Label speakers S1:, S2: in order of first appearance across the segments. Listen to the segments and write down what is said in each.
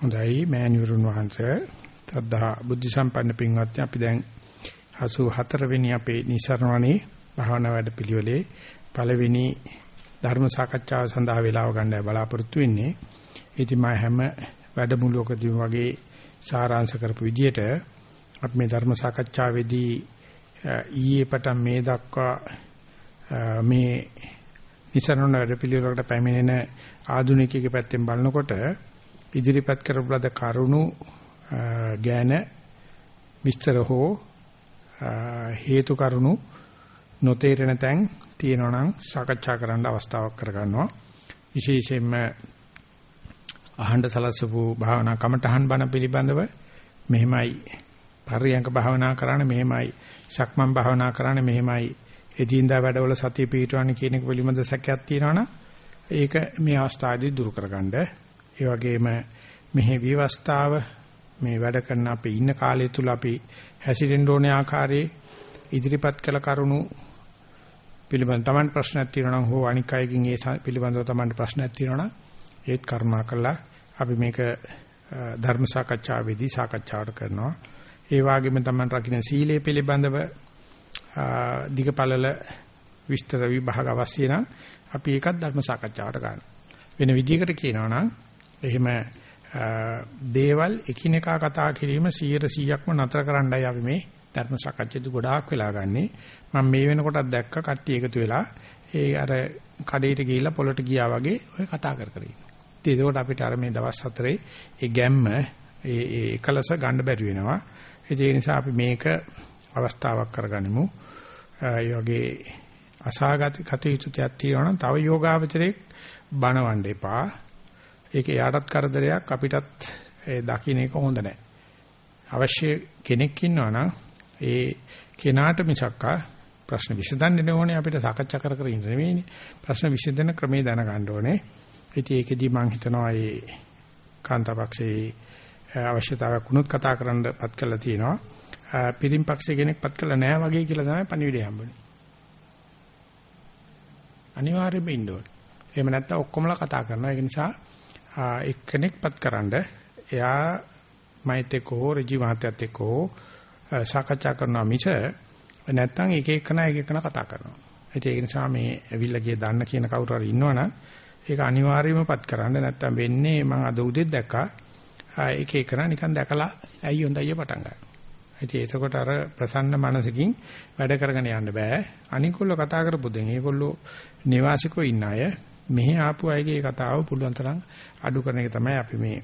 S1: හොඳයි මෑණිවරුන් වහන්සේ තද්දා බුද්ධ සම්පන්න පින්වත්නි අපි දැන් 84 වෙනි අපේ නිසරණවනේ භාවනා වැඩපිළිවෙලේ පළවෙනි ධර්ම සාකච්ඡාව සඳහා වේලාව ගන්නයි බලාපොරොත්තු වෙන්නේ. ඉතින් මම හැම වැඩමුළුවකදීම වගේ සාරාංශ කරපු විදිහට අපි මේ ධර්ම සාකච්ඡාවේදී ඊයේ පටන් මේ දක්වා මේ නිසරණ වැඩපිළිවෙලකට පැමිණෙන ආධුනිකයෙකුගේ පැත්තෙන් බලනකොට ඉදිරිපත් කරපු ලද කරුණු ගැන විස්තර හෝ හේතු කරුණු නොතේරෙන තැන් තියෙනවා නම් සාකච්ඡා කරන්න අවස්ථාවක් කරගන්නවා. විශේෂයෙන්ම අහඬ සලසපු භාවනා කමඨහන් බණ පිළිබඳව මෙහෙමයි පරියංග භාවනා කරන්න මෙහෙමයි සක්මන් භාවනා කරන්න මෙහෙමයි එදින්දා වැඩවල සතිය පිටවන්නේ කියන එක පිළිබඳ සැකයක් තියෙනවනම් ඒක මේ අවස්ථාවේදී දුරු කරගන්න ඒ වගේම මෙහි විවස්ථාව මේ වැඩ කරන අපි ඉන්න කාලය තුල අපි හැසිරෙන්න ඕනේ ආකාරයේ ඉදිරිපත් කළ කරුණු පිළිබඳ Taman ප්‍රශ්නයක් තියෙනවා නම් හෝ අනික් අයකින් ඒ පිළිබඳව Taman ප්‍රශ්නයක් තියෙනවා නම් ඒත් කරුණා කළා. අපි මේක ධර්ම සාකච්ඡාවේදී සාකච්ඡාවට කරනවා. ඒ වගේම Taman රකින්න සීලය පිළිබඳව දිගපළල විස්තර විභාග අවශ්‍ය නම් අපි ඒකත් ධර්ම සාකච්ඡාවට ගන්නවා වෙන විදිහකට කියනවා නම් එහෙම දේවල් එකිනෙකා කතා කිරීම 100%ක්ම නතර කරන්නයි අපි මේ ධර්ම සාකච්ඡාදී ගොඩාක් වෙලා ගන්නෙ. මම මේ වෙනකොටත් දැක්ක කට්ටිය එකතු වෙලා ඒ අර කඩේට ගිහිල්ලා පොළට ගියා වගේ ඔය කතා කර කර ඉන්නවා. ඉතින් ඒකට අපිට අර මේ දවස් හතරේ ඒ ගැම්ම ඒ ඒ එකලස ගන්න බැරි වෙනවා. ඒ නිසා අපි මේක අවස්ථාවක් කරගනිමු. ඒ වගේ අසහාගත කටයුතු තියෙනවා නම් තව යෝගාවචරයේ බනවන්න එපා. ඒක එයාටත් කරදරයක් අපිටත් ඒ දකින්න එක හොඳ නැහැ. අවශ්‍ය කෙනෙක් ඉන්නවා නම් ඒ කෙනාට මිසක්කා ප්‍රශ්න විසඳන්න ඕනේ අපිට සාකච්ඡා කර කර ඉන්න නෙවෙයිනේ. ප්‍රශ්න විසඳන ක්‍රමේ දැනගන්න ඕනේ. ඉතින් ඒකෙදි මම හිතනවා මේ කාන්තාපක්ෂයේ අවශ්‍යතාවයක් වුණොත් කතා කරන්න පත් කළා තියෙනවා. පිරිම් පක්ෂයේ කෙනෙක් පත් කළා නෑ වගේ කියලා තමයි පණිවිඩය හම්බුනේ. අනිවාර්යයෙන්ම ඉන්න ඕනේ. එහෙම නැත්නම් ඔක්කොමලා කතා කරනවා. ඒක නිසා එක්කෙනෙක්පත් කරන්ඩ එයා මෛත් එක්ක හෝ රජි මහත්තයත් එක්ක හෝ සාකච්ඡා කරනවා මිස නැත්තම් එක එකන එක එකන කතා කරනවා. ඒක නිසා මේ ඇවිල්ලා ගිය දන්න කියන කවුරු හරි ඉන්නවනම් ඒක අනිවාර්යයෙන්මපත් කරන්න නැත්තම් වෙන්නේ මම අද උදේත් දැක්කා එක එකන නිකන් දැකලා ඇයි හොඳයි පටන් ගන්නවා. ඉතින් එතකොට අර ප්‍රසන්න මනසකින් වැඩ කරගෙන යන්න බෑ. අනිකොල්ල කතා කරපු දෙන් ඒගොල්ලෝ නිවාසිකෝ ඉන්න අය මෙහි ආපු අයගේ කතාව පුළුවන් තරම් අඩු කරන එක තමයි අපි මේ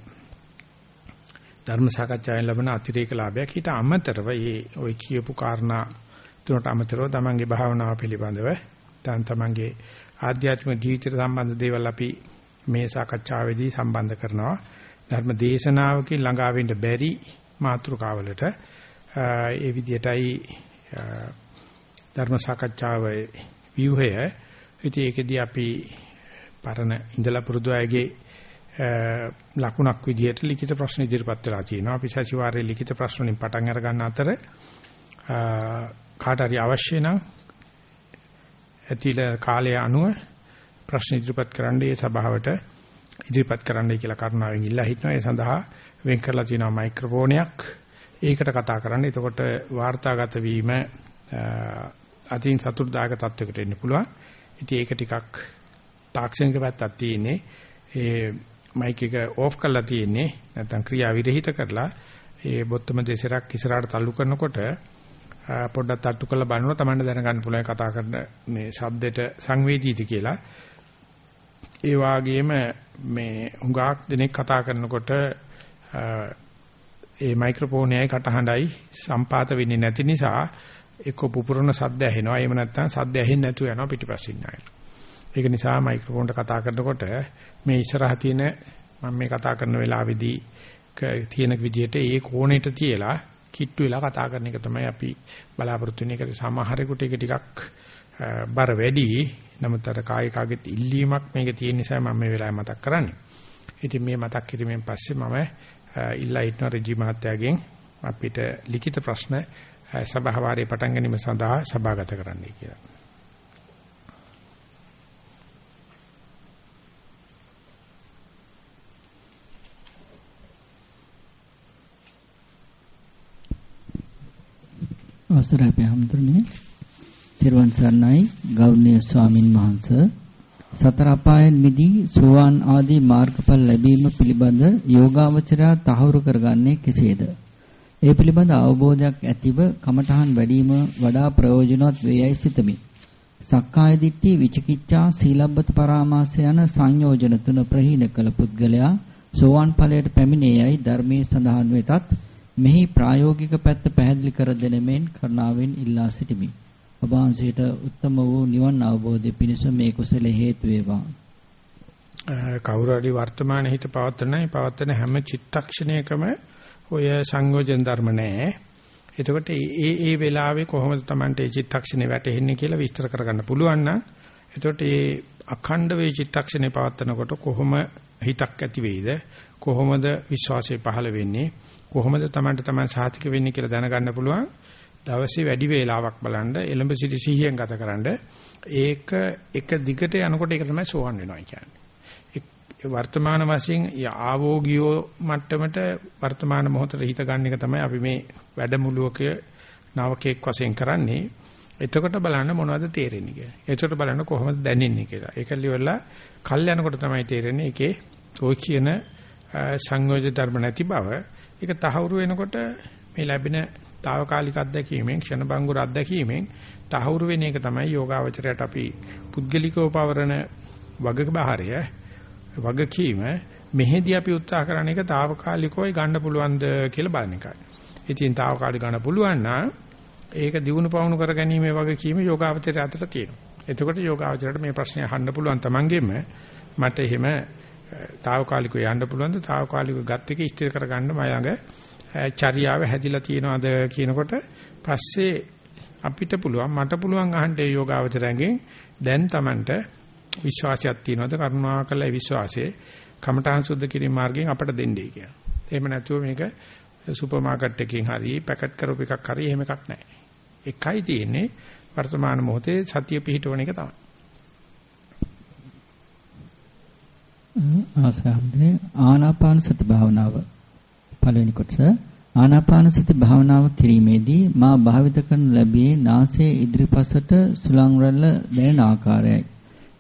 S1: ධර්ම සාකච්ඡාවෙන් ලැබෙන අතිරේක ලාභයක්. ඊට අමතරව මේ ওই කියපු කාරණා තුනට අමතරව තමන්ගේ භාවනාව පිළිබඳව දැන් තමන්ගේ ආධ්‍යාත්මික ජීවිතයට සම්බන්ධ දේවල් අපි මේ සාකච්ඡාවේදී සම්බන්ධ කරනවා. ධර්ම දේශනාවකින් ළඟා වෙන්න බැරි මාතෘකාවලට ඒ විදිහටයි ධර්ම සාකච්ඡාවේ ව්‍යුහය. ඉතින් ඒකෙදී අපි පරණ ඉඳලා පුරුදු අයගේ ලකුණක් විදිහට ලිඛිත ප්‍රශ්න ඉදිරිපත් වෙලා තියෙනවා. අපි සතිವಾರයේ ලිඛිත ප්‍රශ්න වලින් පටන් අර ගන්න අතර කාට හරි අවශ්‍ය නම් ඇතිල කාලය අනුව ප්‍රශ්න ඉදිරිපත් කරන්න ඒ සභාවට ඉදිරිපත් කරන්නයි කියලා කරුණාවෙන් ඉල්ලා හිටනවා. ඒ සඳහා වෙන් කරලා තියෙනවා මයික්‍රොෆෝනයක්. ඒකට කතා කරන්න. එතකොට වාර්තාගත වීම අතින් සතුටුදායක තත්වයකට එන්න පුළුවන්. ඉතින් ඒක ටිකක් තාක්ෂණික පැත්තක් තියෙන්නේ. ඒ මයික් එක ඕෆ් කරලා තියෙන්නේ නැත්නම් ක්‍රියා විරහිත කරලා ඒ බොත්තම දෙසරක් ඉස්සරහට තල්ලු කරනකොට පොඩ්ඩක් තට්ටු කරලා බලනවා තමයි දැනගන්න පුළුවන් කතා කරන මේ ශබ්දෙට සංවේදීද කියලා. ඒ වාගේම මේ හුඟක් දෙනෙක් කතා කරනකොට ඒ මයික්‍රොෆෝනයයි කටහඬයි සම්පාත වෙන්නේ නැති නිසා එක්ක පුපුරන සද්ද ඇහෙනවා. එහෙම නැත්නම් සද්ද ඇහෙන්නේ නැතුව යනවා පිටිපස්සින් නායන. ඒක නිසා මයික්‍රොෆෝන්ට කතා කරනකොට මේ ඉස්සරහ තියෙන මම මේ කතා කරන වෙලාවේදී තියෙන විදිහට ඒ කෝණයට තියලා කිට්ටු වෙලා කතා කරන එක තමයි අපි බලාපොරොත්තු වෙන එකට සමහරෙකුට ඒක ටිකක් බර වැඩි නමුත් අර කායිකාගෙත් ඉල්ලීමක් මේක තියෙන නිසා මම මේ වෙලාවේ මතක් කරන්නේ. ඉතින් මේ මතක් කිරීමෙන් පස්සේ මම ඉල්ලා ඉන්න රජි මහත්තයාගෙන් අපිට ලිඛිත ප්‍රශ්න සභාවාරයේ පටන් ගැනීම සඳහා සභාගත කරන්නයි කියලා.
S2: අවසරයි පැහැම්තුනේ තිරුවන් සරණයි ගෞරවනීය ස්වාමින් වහන්සේ සතර අපායන් මිදී සෝවාන් ආදී මාර්ගඵල ලැබීම පිළිබඳ යෝගාවචරය තහවුරු කරගන්නේ කෙසේද? ඒ පිළිබඳ අවබෝධයක් ඇතිව කමඨහන් වැඩිම වඩා ප්‍රයෝජනවත් වේයයි සිතමි. සක්කාය දිට්ඨි විචිකිච්ඡා සීලබ්බත පරාමාස යන සංයෝජන තුන ප්‍රහීන කළ පුද්ගලයා සෝවාන් ඵලයට පැමිණේයයි ධර්මයේ සඳහන් වෙතත් මෙහි ප්‍රායෝගික පැත්ත පැහැදිලි කර දෙන මෙන් කරුණාවෙන් ඉල්ලා සිටිමි. ඔබ වහන්සේට උත්තම වූ නිවන් අවබෝධය පිණිස මේ කුසල හේතු වේවා.
S1: කවුරු හරි වර්තමාන හිත පවත්නයි පවත්න හැම චිත්තක්ෂණයකම ඔය සංයෝජන ධර්ම නැහැ. එතකොට ඒ ඒ වෙලාවේ කොහොමද Tamante ඒ චිත්තක්ෂණේ වැටෙන්නේ කියලා විස්තර කරගන්න පුළුවන් නම් එතකොට ඒ අඛණ්ඩ වේ චිත්තක්ෂණේ පවත්නකොට කොහොම හිතක් ඇති වෙයිද කොහොමද විශ්වාසය පහළ වෙන්නේ කොහොමද Tamante Taman සාතික වෙන්නේ කියලා දැනගන්න පුළුවන් දවසේ වැඩි වේලාවක් බලන්න එළඹ සිටි සිහියෙන් ගතකරනද ඒක එක දිගට යනකොට ඒක තමයි සෝවන් වෙනවා කියන්නේ වර්තමාන වශයෙන් ආවෝගියෝ මට්ටමට වර්තමාන මොහොතේ හිත ගන්න එක තමයි අපි මේ වැඩමුළුවක නවකෙක් වශයෙන් කරන්නේ එතකොට බලන්න මොනවද තේරෙන්නේ කියලා. එතකොට බලන්න කොහොමද දැනෙන්නේ කියලා. ඒක liverලා කල් යනකොට තමයි තේරෙන්නේ ඒකේ ওই කියන සංයෝජන ධර්ම නැති බව. ඒක තහවුරු වෙනකොට මේ ලැබෙන తాවකාලික අත්දැකීමෙන් ක්ෂණබංගුර අත්දැකීමෙන් තහවුරු වෙන එක තමයි යෝගාවචරයට අපි පුද්ගලිකව පවරන වගබහරය වගකීම මෙහෙදී අපි උත්සාහ කරන එක తాවකාලිකවයි ගන්න පුළුවන්ද කියලා බලන එකයි. ඉතින් తాවකාලික ගන්න පුළුවන් නම් ඒක දිනු පවුණු කර ගැනීම වගකීම යෝගාවචරය අතට තියෙනවා. එතකොට යෝගාවචරයට මේ ප්‍රශ්නේ අහන්න පුළුවන් තමන්ගෙම මට එහෙම తాවකාලිකව යන්න පුළුවන්ද? తాවකාලිකව ගත් එක ස්ථිර කරගන්න මම ළඟ චර්යාව හැදිලා තියෙනවද කියනකොට පස්සේ අපිට පුළුවන් මට පුළුවන් අහන්න ඒ යෝගාවචරයෙන් දැන් Tamanට විශ්වාසයක් තියෙනවද කරුණාකරලා විශ්වාසයේ කමඨාන් සුද්ධ කිරීම මාර්ගයෙන් අපට දෙන්නේ කියලා. එහෙම නැතුව මේක සුපර් මාකට් එකකින් හරි පැකට් කරපු එකක් හරි එහෙම එකක් නැහැ. එකයි තියෙන්නේ වර්තමාන මොහොතේ සතිය පිහිටවන එක තමයි.
S2: ආසම්නේ ආනාපාන සති භාවනාව පළවෙනි කොටස ආනාපාන සති භාවනාව කිරීමේදී මා භාවිත කරන ලැබියේ නාසයේ ඉදිරිපසට සුලං රැල්ල දැනෙන ආකාරයයි.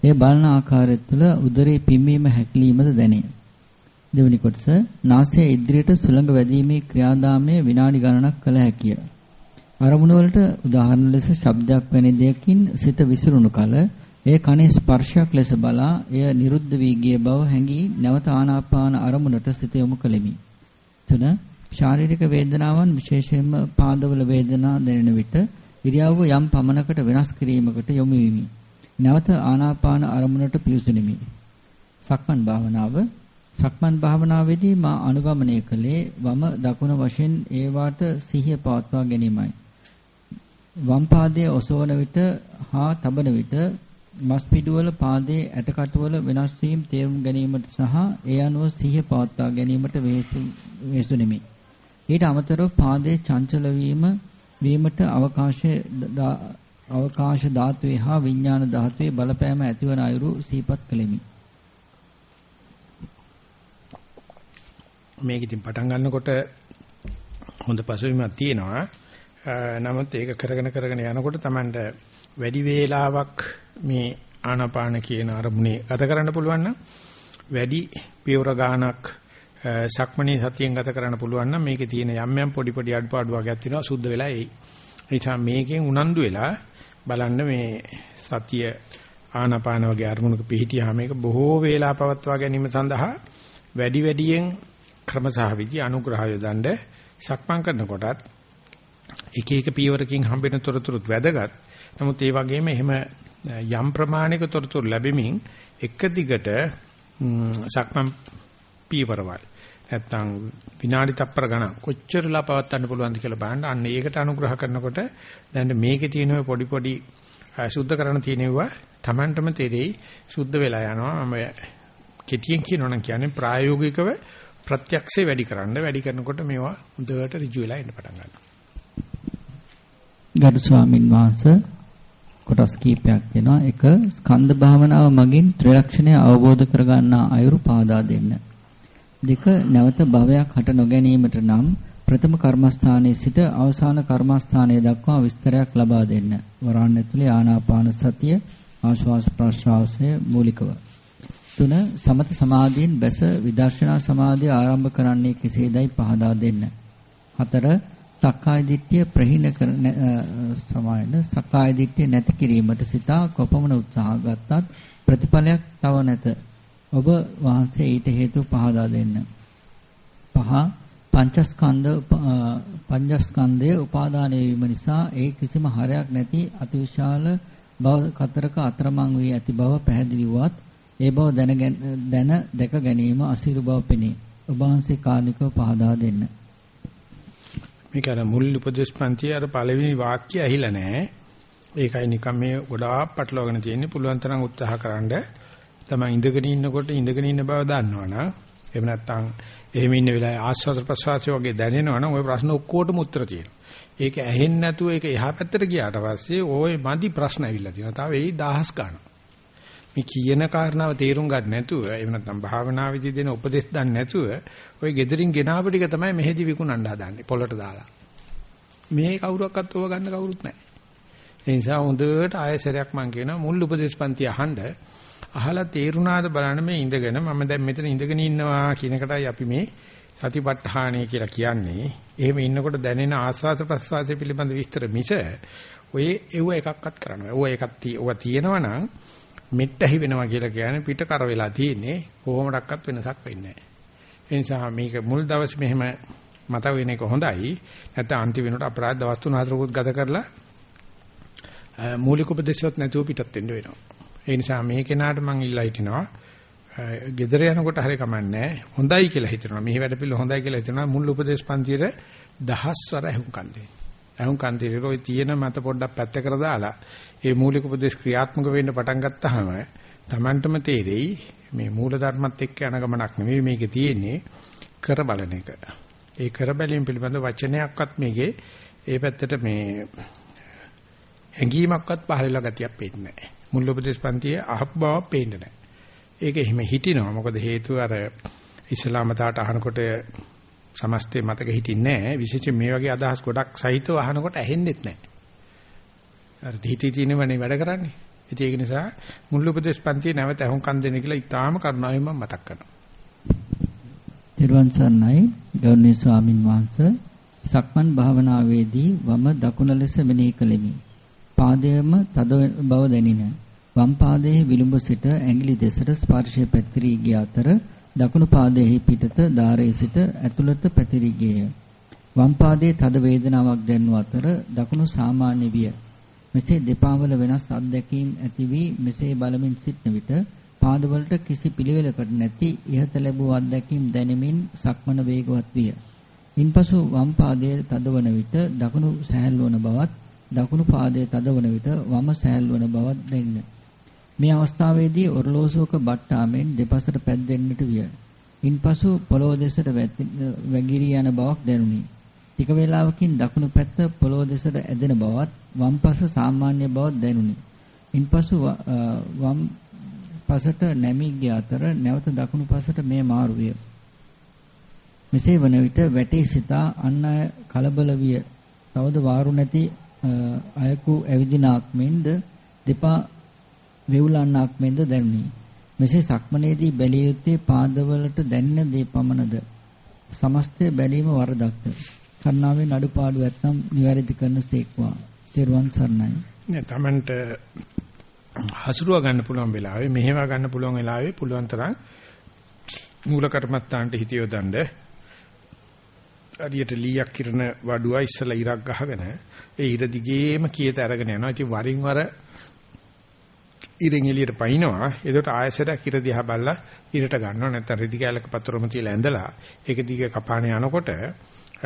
S2: ඒ බලන ආකාරය තුළ උදරේ පිම්වීම හැකිලීමද දැනේ. දෙවෙනි කොටස නාසයේ ඉදිරියට සුළඟ වැදීමේ ක්‍රියාදාමය විනාඩි ගණනක් කළ හැකිය. අරමුණ වලට උදාහරණ ලෙස ශබ්දයක් වැනි දෙයකින් සිත විසිරුණු කල එය කනේ ස්පර්ශයක් ලෙස බලා එය නිරුද්ධ වී ගිය බව හැඟී නැවත ආනාපාන අරමුණට සිත යොමු කෙලිමි. තුන ශාරීරික වේදනාවන් විශේෂයෙන්ම පාදවල වේදනා දැනෙන විට ඉරියව්ව යම් පමණකට වෙනස් කිරීමකට යොමු වෙමි. නැවත ආනාපාන අරමුණට පිවිසෙමි. සක්මන් භාවනාව සක්මන් භාවනාවේදී මා අනුගමනය කළේ වම දකුණ වශයෙන් ඒවාට සිහිය පවත්වා ගැනීමයි. වම් පාදයේ ඔසවන විට හා තබන විට මස් පිඩුවල පාදයේ ඇටකටුවල වෙනස් වීම තේරුම් ගැනීමට සහ ඒ අනුව සිහිය පවත්වා ගැනීමට වෙහෙසු නෙමි. ඊට අමතරව පාදයේ චංචල වීම වීමට අවකාශය අවකාශ ධාතුවේ හා විඥාන ධාතුවේ බලපෑම ඇතිවන අයුරු සිහිපත් කළෙමි.
S1: මේක ඉතින් පටන් ගන්නකොට හොඳ පසුබිමක් තියෙනවා. නමුත් ඒක කරගෙන කරගෙන යනකොට Tamanට වැඩි වේලාවක් මේ ආනාපාන කියන අරමුණේ ගත කරන්න පුළුවන් නම් වැඩි පියවර ගානක් සක්මණේ සතියෙන් ගත කරන්න පුළුවන් නම් මේකේ තියෙන යම් යම් පොඩි පොඩි අඩපාඩු වර්ගයක් තියෙනවා සුද්ධ වෙලා එයි. ඒ නිසා මේකෙන් උනන්දු වෙලා බලන්න මේ සතිය ආනාපාන වගේ අරමුණක පිහිටියාම මේක බොහෝ වේලා පවත්වා ගැනීම සඳහා වැඩි වැඩියෙන් ක්‍රමසහ විදි අනුග්‍රහය දඬ සක්මන් කරනකොටත් එක එක පියවරකින් හම්බෙන තොරතුරුත් වැදගත්. නමුත් ඒ වගේම එහෙම යම් ප්‍රමාණයක තොරතුරු ලැබෙමින් එක දිගට සක්මන් පීවරවල් නැත්තම් විනාඩි තප්පර ගණන් කොච්චරලා පවත්වන්න පුළුවන්ද කියලා බලන්න. අන්න ඒකට අනුග්‍රහ කරනකොට දැන් මේකේ තියෙන පොඩි පොඩි සුද්ධ කරන තියෙනවා Tamanටම තේරෙයි සුද්ධ වෙලා යනවා. මම කෙටියෙන් කියනවනම් කියන්නේ ප්‍රායෝගිකව ප්‍රත්‍යක්ෂේ වැඩි කරන්න. වැඩි කරනකොට මේවා හොඳට ඍජු වෙලා එන්න පටන් ගන්නවා.
S2: ගරු ස්වාමින් වහන්සේ කොටස් කීපයක් වෙනවා. එක ස්කන්ධ භාවනාව මගින් ත්‍රිලක්ෂණය අවබෝධ කරගන්නා අයුරු පාදා දෙන්න. දෙක නැවත භවයක් හට නොගැනීමට නම් ප්‍රථම කර්මස්ථානයේ සිට අවසාන කර්මස්ථානයේ දක්වා විස්තරයක් ලබා දෙන්න. වරාණ ඇතුලේ ආනාපාන සතිය ආශ්වාස ප්‍රශ්වාසය මූලිකව. තුන සමත සමාධියෙන් බැස විදර්ශනා සමාධිය ආරම්භ කරන්නේ කෙසේදයි පහදා දෙන්න. හතර සක්කාය දිට්ඨිය ප්‍රහීන කර සමායන සක්කාය දිට්ඨිය නැති කිරීමට සිතා කොපමණ උත්සාහ ගත්තත් ප්‍රතිඵලයක් තව නැත. ඔබ වහන්සේ ඊට හේතු පහදා දෙන්න. පහ පංචස්කන්ධ පංචස්කන්ධය උපාදාන වීම නිසා ඒ කිසිම හරයක් නැති අතිවිශාල භව කතරක අතරමං වී ඇති බව පැහැදිලි වුවත් ඒ බව දැන දැන දැක ගැනීම අසිරු බව පෙනේ. ඔබ වහන්සේ කාර්නිකව පහදා දෙන්න.
S1: මේක අර මුල් උපදේශ පන්ති අර පළවෙනි වාක්‍යය ඇහිලා නැහැ. ඒකයි නිකන් මේ ගොඩාක් පටලවාගෙන තියෙන්නේ පුළුවන් තරම් උත්සාහකරනද තමයි ඉඳගෙන ඉන්නකොට ඉඳගෙන ඉන්න බව දන්නවනම් එහෙම නැත්නම් එහෙම ඉන්න වෙලාවේ ආස්වාද ප්‍රසවාසය වගේ දැනෙනවනම් ওই ප්‍රශ්න ඔක්කොටම උත්තර තියෙනවා. ඒක ඇහෙන්නේ නැතුව ඒක එහා පැත්තට ගියාට පස්සේ ওই මදි ප්‍රශ්න ඇවිල්ලා තියෙනවා. තව ඒ දහස් ගන්න. මේ කියන කාරණාව තේරුම් ගන්න නැතුව එහෙම නැත්නම් භාවනා විදි දෙන උපදෙස් දන්නේ නැතුව ওই gederin ගෙනාව ටික තමයි මෙහෙදි විකුණන්න හදන්නේ පොළට දාලා. මේ කවුරක්වත් ඕව ගන්න කවුරුත් නැහැ. ඒ නිසා හොඳට ආයසරයක් මම කියනවා මුල් උපදේශ පන්ති අහන්න අහලා තේරුණාද බලන්න මේ ඉඳගෙන මම දැන් මෙතන ඉඳගෙන ඉන්නවා කියන එකටයි අපි මේ සතිපට්ඨානය කියලා කියන්නේ. එහෙම ඉන්නකොට දැනෙන ආස්වාද ප්‍රස්වාසය පිළිබඳ විස්තර මිස ඔය එව එකක්වත් කරනවා. ඔය එකක් ඔය තියෙනවා නම් මෙට්ටහි වෙනවා කියලා කියන්නේ පිට කර වෙලා තියෙන්නේ කොහොමඩක්වත් වෙනසක් වෙන්නේ නැහැ. ඒ නිසා මේක මුල් දවසේ මෙහෙම මත වෙන එක හොඳයි. නැත්නම් අන්තිම වෙනකොට අපරාධ දවස් තුන හතරකුත් ගත කරලා මූලික උපදේශවත් නැතුව පිටත් වෙන්න වෙනවා. ඒ නිසා මේ කෙනාට මම ඉල්ලා හිටිනවා ගෙදර යනකොට හරි කමන්නේ හොඳයි කියලා හිතනවා. මෙහි වැඩ පිළිවෙල හොඳයි කියලා හිතනවා. මුල් උපදේශ පන්තියේ දහස්වර ඇහුම්කන් දෙන්න. ඇහුම්කන් දෙන්නේ ඔය තියෙන මත පොඩ්ඩක් පැත්තකට දාලා ඒ මූලික උපදේශ ක්‍රියාත්මක වෙන්න පටන් ගත්තාම Tamanටම තේරෙයි මේ මූල ධර්මත් එක්ක යන ගමනක් නෙවෙයි මේකේ තියෙන්නේ කර බලන එක. ඒ කර බැලීම පිළිබඳ වචනයක්වත් මේකේ ඒ පැත්තට මේ හැඟීමක්වත් පහළලා ගතියක් පේන්නේ නැහැ. මුල් උපදේශ පන්තියේ අහපු බවක් පේන්නේ නැහැ. ඒක එහෙම හිටිනවා. මොකද හේතුව අර ඉස්ලාම තාට අහනකොට සමස්තේ මතක හිටින්නේ නැහැ. විශේෂයෙන් මේ වගේ අදහස් ගොඩක් සහිතව අහනකොට ඇහෙන්නෙත් නැහැ. අර හිතී තියෙනවනේ වැඩ කරන්නේ. ඉතින් ඒක නිසා මුල් උපදේශ පන්තියේ නැවත අහුම්කම් දෙන්න කියලා ඉතාලම කරුණාවෙන් මම මතක් කරනවා.
S2: ත්‍රිවන් සර්ණයි ගෞරවනීය ස්වාමින් වහන්සේ සක්මන් භාවනාවේදී වම දකුණ ලෙස මෙනෙහි කළෙමි. පාදයේම තද බව දැනින. වම් පාදයේ විලුඹ සිට ඇඟිලි දෙසට ස්පර්ශය පැතිරී ගිය අතර දකුණු පාදයේ පිටත ධාරයේ සිට ඇතුළත පැතිරී ගියය. වම් පාදයේ තද වේදනාවක් දැනුන අතර දකුණු සාමාන්‍ය විය. මෙසේ දෙපා වල වෙනස් අත්දැකීම් ඇති වී මෙසේ බලමින් සිටන විට පාදවලට කිසි පිළිවෙලකට නැති ඉහත ලැබූ අත්දැකීම් දැනෙමින් සක්මන වේගවත් විය. ඉන්පසු වම් පාදයේ තදවන විට දකුණු සැහැල් වන බවත් දකුණු පාදයේ තදවන විට වම සැහැල් වන බවත් දැනින. මේ අවස්ථාවේදී ඔරලෝසුවක බට්ටාමෙන් දෙපසට පැද්දෙන්නට විය. ඉන්පසු පොළොව දෙසට වැගිරී යන බවක් දැනුනි. ටික වේලාවකින් දකුණු පැත්ත පොළොව දෙසට ඇදෙන බවත් වම් පස සාමාන්‍ය බවක් දැනුනි. ඉන්පසු වම් පසට නැමී ගිය අතර නැවත දකුණු පසට මේ මාරු විය. මෙසේ වන විට වැටේ සිතා අන් අය කලබල විය. තවද වාරු නැති අයකු ඇවිදිනාක් මෙන්ද දෙපා වෙවුලන්නාක් මෙන්ද දැනුනි. මෙසේ සක්මනේදී බැලිය යුත්තේ පාදවලට දැනෙන දේ පමණද? සමස්තය බැලීම වරදක්ද? කරුණාවෙන් අඩුපාඩු නැත්නම් නිවැරදි කරන සේක්වා. තෙරුවන් සරණයි.
S1: නෑ Tamanට හසුරුව ගන්න පුළුවන් වෙලාවේ මෙහෙම ගන්න පුළුවන් වෙලාවේ පුළුවන් තරම් මූල කර්මත්තාන්ට හිත යොදන්න අරියට ලීයක් කිරන වඩුවා ඉස්සලා ඉරක් ගහගෙන ඒ ඉර දිගේම කීයට අරගෙන යනවා. ඉතින් වරින් වර ඉරෙන් එළියට පයින්නවා. එතකොට ආයසරයක් ඉර දිහා බලලා ඉරට ගන්නවා. නැත්නම් රෙදි කැලක පතරම තියලා ඇඳලා ඒක දිගේ කපාන යනකොට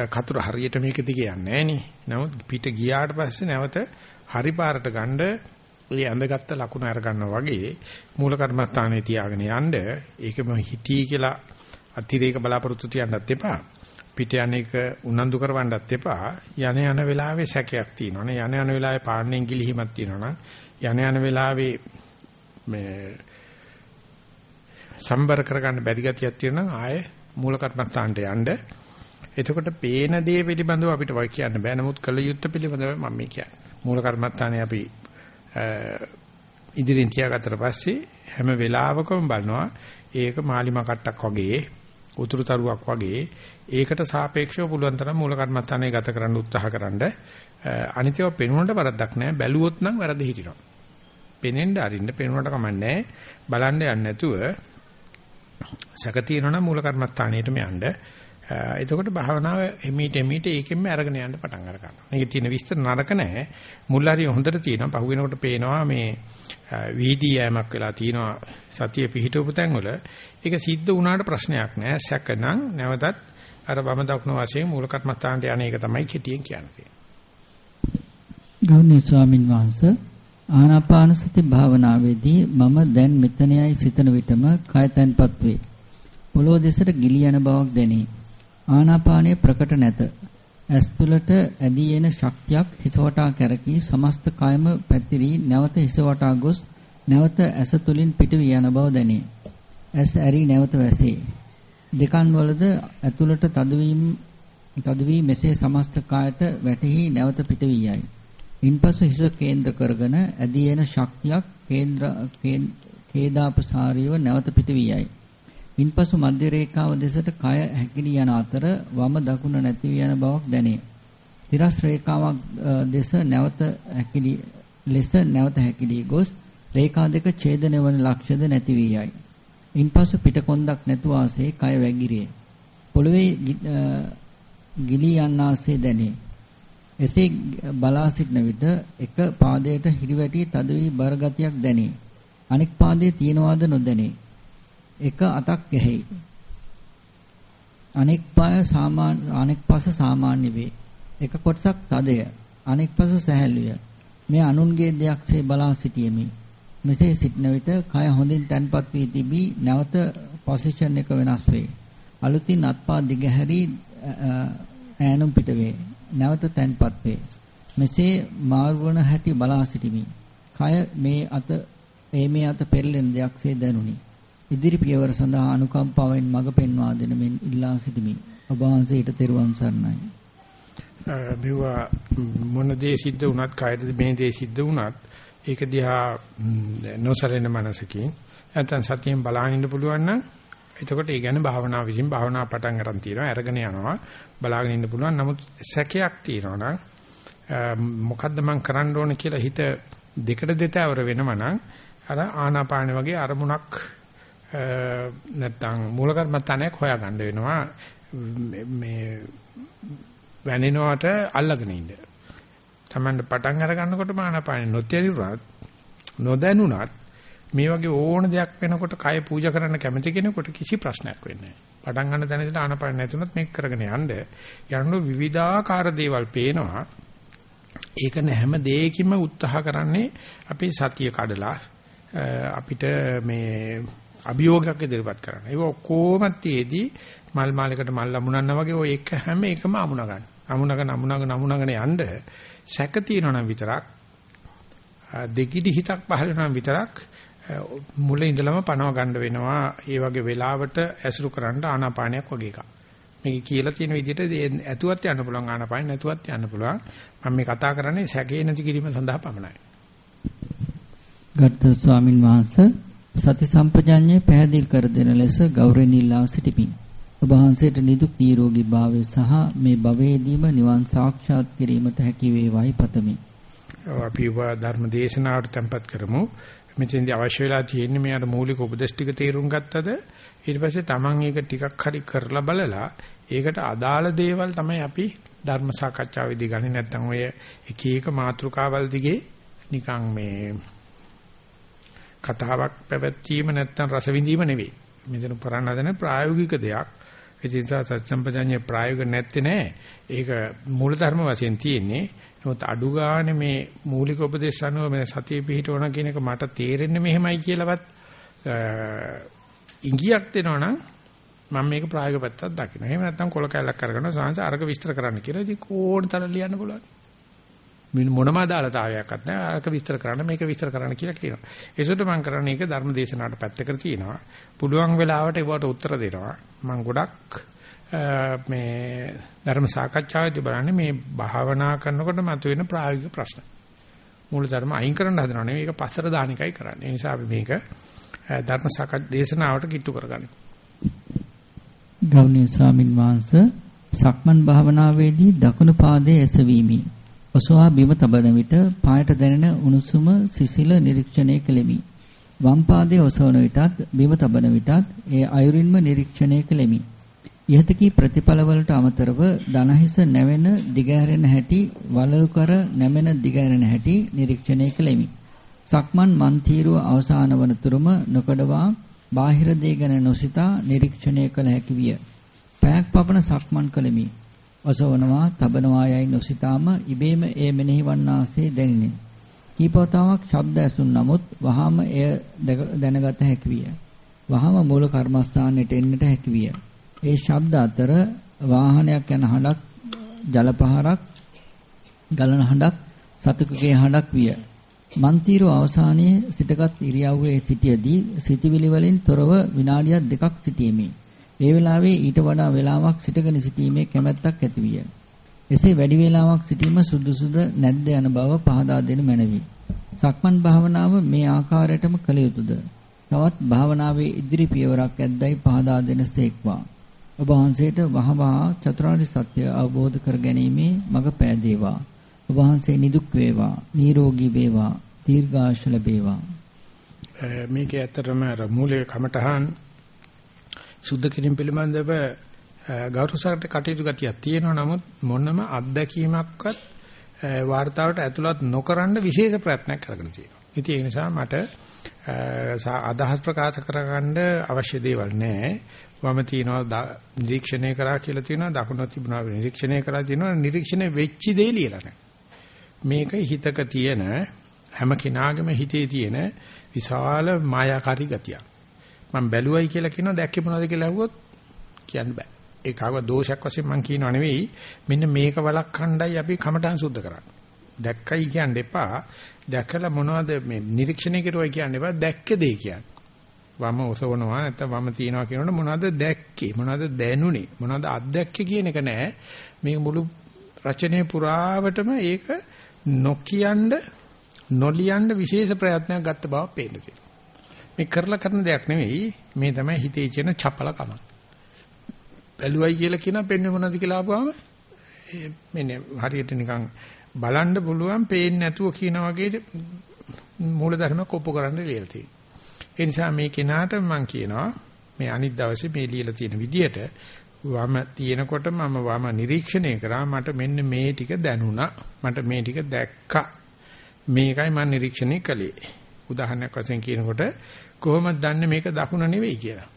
S1: කතුර හරියට මේක දිගේ යන්නේ නැහැ නමුත් පිට ගියාට පස්සේ නැවත හරි පාරට ගන්න ඒ ඇඳගත්ත ලකුණ අර ගන්නවා වගේ මූල කර්මස්ථානයේ තියාගෙන යන්න ඒකම හිටී කියලා අතිරේක බලාපොරොත්තු තියන්නත් එපා. පිට යන්නේක උනන්දු කරවන්නත් එපා. යන යන වෙලාවේ සැකයක් තියෙනවනේ. යන යන වෙලාවේ පාණයෙන් ගිලිහිමක් තියෙනවනම් යන යන වෙලාවේ මේ සම්බර කරගන්න බැරි ගතියක් තියෙනවා ආයේ මූල කර්මස්ථානට යන්න එතකොට පේන දේ පිළිබඳව අපිට වයි කියන්න බෑ. නමුත් කල යුත්තේ පිළිබඳව මම මේ කියන්නේ. මූල කර්මත්තානේ අපි ඉදිරියෙන් තියාගත්තට පස්සේ හැම වෙලාවකම බලනවා ඒක මාලිමා කට්ටක් වගේ උතුරු තරුවක් වගේ ඒකට සාපේක්ෂව පුළුවන් තරම් මූල කර්මත්තානේ ගත කරන්න උත්සාහකරනද අනිතව පෙනුනට වරද්දක් නැහැ බැලුවොත් නම් වැරදි හිටිනවා. පෙනෙන්න අරින්න පෙනුනට කමන්නේ බලන්න යන්නේ නැතුව සැක තියෙනවා මූල කර්මස්ථානෙටම යන්න. එතකොට භාවනාව එමීට එමීට ඒකෙන්ම අරගෙන යන්න පටන් අර ගන්නවා. මේකේ තියෙන විස්තර නරක නැහැ. මුල් හරිය හොඳට තියෙනවා. පහු වෙනකොට පේනවා මේ වීදී යෑමක් වෙලා තියෙනවා සතිය පිහිටවපු තැන්වල. ඒක සිද්ධ වුණාට ප්‍රශ්නයක් නැහැ. සැකනම් නැවතත් අර වම දක්න වශයෙන් මූල කර්මස්ථානට යන එක තමයි කෙටියෙන් කියන්නේ.
S2: ගෞරවනීය ස්වාමින් වහන්සේ ආනාපාන සති භාවනාවේදී මම දැන් මෙතනයි සිතන විටම කය තැන්පත් වේ. පොළොව දෙසට ගිලී යන බවක් දැනේ. ආනාපානයේ ප්‍රකට නැත. ඇස් තුළට ඇදී එන ශක්තියක් හිස වටා කැරකී සමස්ත කයම පැතිරී නැවත හිස වටා ගොස් නැවත ඇස තුලින් පිට වී යන බව දැනේ. ඇස් ඇරි නැවත වැසේ. දෙකන් වලද ඇතුළට තදවීම තදවී මෙසේ සමස්ත කායට වැටහි නැවත පිට වී යයි. ඉන්පසු හිස කේන්ද්‍ර කරගෙන ඇදී එන ශක්තියක් කේන්ද්‍ර කේදාපසාරීව නැවත පිට වී යයි. ඉන්පසු මධ්‍ය රේඛාව දෙසට කය හැකිලී යන අතර වම දකුණ නැති වී යන බවක් දැනේ. තිරස් රේඛාවක් දෙස නැවත හැකිලී ලෙස නැවත හැකිලී ගොස් රේඛා දෙක ඡේදනය වන ලක්ෂද නැති වී යයි. ඉන්පසු පිටකොන්දක් නැතුව ආසේ කය වැගිරේ. පොළවේ ගිලී යන්නාසේ දැනේ. එසේ බලා සිටන විට එක පාදයට හිරිවැටි තද වී බර ගතියක් දැනේ. අනෙක් පාදයේ තියනවාද නොදැනේ. එක අතක් ගැහෙයි. අනෙක් පාය සාමාන්‍ය අනෙක් පස සාමාන්‍ය වේ. එක කොටසක් තදය. අනෙක් පස සැහැල්ලුය. මේ අනුන්ගේ දෙයක්සේ බලා සිටියෙමි. මෙසේ සිටන විට කය හොඳින් තැන්පත් වී තිබී නැවත පොසිෂන් එක වෙනස් වේ. අලුතින් අත්පා දිගහැරී ඈනුම් පිට වේ. නැවත තැන්පත් වේ. මෙසේ මාර්වණ හැටි බලා සිටිමි. කය මේ අත ඒ මේ අත පෙරලෙන දෙයක්සේ දැනුනි. ඉදිරි පියවර සඳහා අනුකම්පාවෙන් මඟ පෙන්වා දෙන මෙන් ඉල්ලා සිටිමි. ඔබ වහන්සේට තෙරුවන් සරණයි.
S1: මෙවුවා මොන දේ සිද්ධ වුණත් කායද මේ දේ සිද්ධ වුණත් ඒක දිහා නොසරෙන මනසකින් නැත්නම් සතියෙන් බලන්න ඉන්න පුළුවන් නම් එතකොට ඒ කියන්නේ භාවනාව විසින් භාවනා පටන් ගන්න තියෙනවා අරගෙන යනවා බලාගෙන ඉන්න පුළුවන් නමුත් සැකයක් තියෙනවා නම් මොකද්ද මම කරන්න ඕන කියලා හිත දෙකට දෙතවර වෙනම නම් අර ආනාපාන වගේ අරමුණක් නැත්තම් මූල කර්මත්තානයක් හොයාගන්න වෙනවා මේ වැනෙනවට අල්ලගෙන ඉන්න. Tamanne පටන් අර ගන්නකොට ආනාපාන නොතේරුණත් නොදැනුණත් මේ වගේ ඕන දෙයක් වෙනකොට කය පූජා කරන්න කැමති කෙනෙකුට කිසි ප්‍රශ්නයක් වෙන්නේ නැහැ. පටන් ගන්න තැන ඉඳලා ආනපාන නැතුණත් මේක කරගෙන යන්න යනකොට විවිධාකාර දේවල් පේනවා. ඒක නැහැම දෙයකින්ම උත්සාහ කරන්නේ අපේ සතිය කඩලා අපිට මේ අභියෝගයක් ඉදිරිපත් කරන්න. ඒක ඔක්කොම තියේදී මල් මාලයකට මල් අමුණන්න වගේ ඔය එක හැම එකම අමුණ ගන්න. අමුණගෙන අමුණගෙන අමුණගෙන යන්න සැක තියෙනවා නම් විතරක් දෙකිඩි හිතක් පහළ වෙනවා විතරක් මුල ඉඳලම පනව ගන්න වෙනවා ඒ වගේ වෙලාවට ඇසුරු කරන්න ආනාපානයක් වගේ එකක්. මේක කියලා තියෙන විදිහට ඇතුවත් යන්න පුළුවන් ආනාපාන නැතුවත් යන්න පුළුවන්. මම මේ කතා කරන්නේ සැකේ නැති කිරීම සඳහා පමණයි.
S2: ගත්ත ස්වාමින් වහන්සේ සති සම්පජාඤ්ඤය පැහැදිලි කර දෙන ලෙස ගෞරවණීයව සිටිමි. ඔබ වහන්සේට නිදුක් නිරෝගී භාවය සහ මේ භවයේදීම නිවන් සාක්ෂාත් කිරීමට හැකි වේවායි පතමි.
S1: අපි ධර්ම දේශනාවට tempත් කරමු. මෙතෙන්දී අවශ්‍ය වෙලා තියෙන්නේ මෙයාට මූලික උපදේශ ටික තේරුම් ගත්තද ඊට පස්සේ Taman ඒක ටිකක් හරි කරලා බලලා ඒකට අදාළ දේවල් තමයි අපි ධර්ම සාකච්ඡාවේදී ගන්නේ නැත්නම් ඔය එක එක මාතෘකාවල් දිගේ නිකන් මේ කතාවක් පැවැත්වීම නැත්නම් රස විඳීම නෙවෙයි. මෙතන කරන්න හදන ප්‍රායෝගික දෙයක්. ඒ නිසා සත්‍යම්පජඤ්ඤේ ප්‍රායෝගික නැත්තේ නෑ. ඒක මූලධර්ම වශයෙන් තියෙන්නේ. නමුත් අඩු ගානේ මේ මූලික උපදේශ අනුව මේ සතිය පිහිටවන කියන එක මට තේරෙන්නේ මෙහෙමයි කියලාවත් ඉංගියක් දෙනවනම් මම මේක ප්‍රායෝගික පැත්තක් දකිනවා. එහෙම නැත්නම් කොල කැලක් කරගෙන සාංශ අර්ග විස්තර කරන්න කියලා ඉතින් ඕන තරම් ලියන්න පුළුවන්. මින් මොනම අදාළතාවයක්වත් නැහැ. අර්ග විස්තර කරන්න මේක විස්තර කරන්න කියලා කියනවා. ඒසොට මම කරන්නේ ඒක ධර්ම දේශනාවට පැත්තකට තියෙනවා. පුළුවන් වෙලාවට ඒවට උත්තර දෙනවා. මම ගොඩක් මේ ධර්ම සාකච්ඡාවේදී බලන්නේ මේ භාවනා කරනකොට මතුවෙන ප්‍රායෝගික ප්‍රශ්න. මූලධර්ම අයින් කරන්න හදනව නෙවෙයි ඒක පස්සට දාන එකයි කරන්නේ. ඒ නිසා අපි මේක ධර්ම සාකච්ඡා දේශනාවට කිට්ටු කරගන්න.
S2: ගෞණීය ස්වාමින් වහන්සේ සක්මන් භාවනාවේදී දකුණු පාදයේ එසවීමි. ඔසවා බිම තබන විට පායට දැනෙන උණුසුම සිසිල නිරීක්ෂණය කෙලෙමි. වම් පාදයේ ඔසවන විටත් බිම තබන විටත් ඒ අයුරින්ම නිරීක්ෂණය කෙලෙමි. ඉහතකී ප්‍රතිඵලවලට අමතරව දනහිස නැවෙන දිගහැරෙන හැටි වලලු කර නැමෙන දිගහැරෙන හැටි නිරීක්ෂණය කෙලෙමි. සක්මන් මන්තිරුව අවසාන වන තුරුම නොකඩවා බාහිර දේ ගැන නොසිතා නිරීක්ෂණය කළ හැකි විය. පෑක් පපන සක්මන් කළෙමි. ඔසවනවා, තබනවා යයි නොසිතාම ඉබේම එය මෙනෙහි වන්නාසේ දැනිනේ. කීපවතාවක් ශබ්ද ඇසුන් නමුත් වහාම එය දැනගත හැකි විය. වහාම මූල කර්මස්ථානයට එන්නට හැකි විය. ඒ ශබ්ද අතර වාහනයක් යන හඬක්, ජලපහරක්, ගලන හඬක්, සතුකගේ හඬක් විය. මන්තිරු අවසානයේ සිටගත් ඉරියව්වේ සිටියේදී සිටිවිලි වලින් තොරව විනාඩියක් දෙකක් සිටීමේ. ඒ වෙලාවේ ඊට වඩා වේලාවක් සිටගෙන සිටීමේ කැමැත්තක් ඇති විය. එසේ වැඩි වේලාවක් සිටීම සුදුසුද නැද්ද යන බව පහදා දෙනු මැනවි. සක්මන් භාවනාව මේ ආකාරයටම කළ යුතුයද? තවත් භාවනාවේ ඉදිරි පියවරක් ඇද්දයි පහදා දෙනසේක්වා. ඔබ වහන්සේට වහවා චතුරාර්ය සත්‍ය අවබෝධ කර ගැනීමේ මඟ පෑදේවා. ඔබ වහන්සේ නිදුක් වේවා, නිරෝගී වේවා, දීර්ඝාෂ ලැබේවා.
S1: මේක ඇත්තටම අර මූලික කමඨහන් සුද්ධ කිරීම පිළිබඳව ගෞරවසකට කටයුතු ගතියක් තියෙනවා. නමුත් මොනම අත්දැකීමක්වත් වார்த்தාවට ඇතුළත් නොකරන විශේෂ ප්‍රයත්නයක් කරගෙන තියෙනවා. ඉතින් ඒ නිසා මට අදහස් ප්‍රකාශ කරගන්න අවශ්‍ය දේවල් නැහැ. වම තියනවා නිරීක්ෂණය කරා කියලා තියෙනවා දකුණ තිබුණා නිරීක්ෂණය කරා තියෙනවා නිරීක්ෂණය වෙච්ච දේ ලියලා නැහැ. මේක හිතක තියෙන හැම කෙනාගේම හිතේ තියෙන විශාල මායාකාරී ගතියක්. මම බැලුවයි කියලා කියනවා දැක්කේ මොනවද කියලා අහුවොත් කියන්න බෑ. ඒ කාව දෝෂයක් වශයෙන් මම කියනවා නෙවෙයි මෙන්න මේක වළක්වන්නයි අපි කමටහන් සුද්ධ කරන්නේ. දැක්කයි කියන්න එපා. දැකලා මොනවද මේ නිරීක්ෂණය කරුවයි කියන්න එපා. දැක්ක දේ කියන්නේ. වම ඔසවනවා නැත්නම් වම තියනවා කියනකොට මොනවද දැක්කේ? මොනවද දැනුනේ? මොනවද අත්දැක්කේ කියන එක නෑ. මේ මුළු රචනයේ පුරාවටම ඒක නොකියන්න නොලියන්න විශේෂ ප්‍රයත්නයක් ගත්ත බව පේන්න තියෙනවා. මේ කරලා කරන දෙයක් නෙවෙයි. මේ තමයි හිතේ තියෙන චපලකම. බැලුවයි කියලා කියන පෙන්නේ මොනවද කියලා ආපුවාම? මෙන්න හරියට නිකන් බලන්න පුළුවන් පේන්නේ නැතුව කියන වගේ මූල ධර්ම කොප්පු කරන්න ලියලා තියෙනවා. ඒ නිසා මේ කෙනාට මම කියනවා මේ අනිත් දවසේ මේ ලියලා තියෙන විදියට වම තියෙනකොට මම වම නිරීක්ෂණය කරා මට මෙන්න මේ ටික දැනුණා මට මේ ටික දැක්කා මේකයි මම නිරීක්ෂණය කළේ උදාහරණයක් වශයෙන් කියනකොට කොහොමද දන්නේ මේක දකුණ නෙවෙයි කියලා.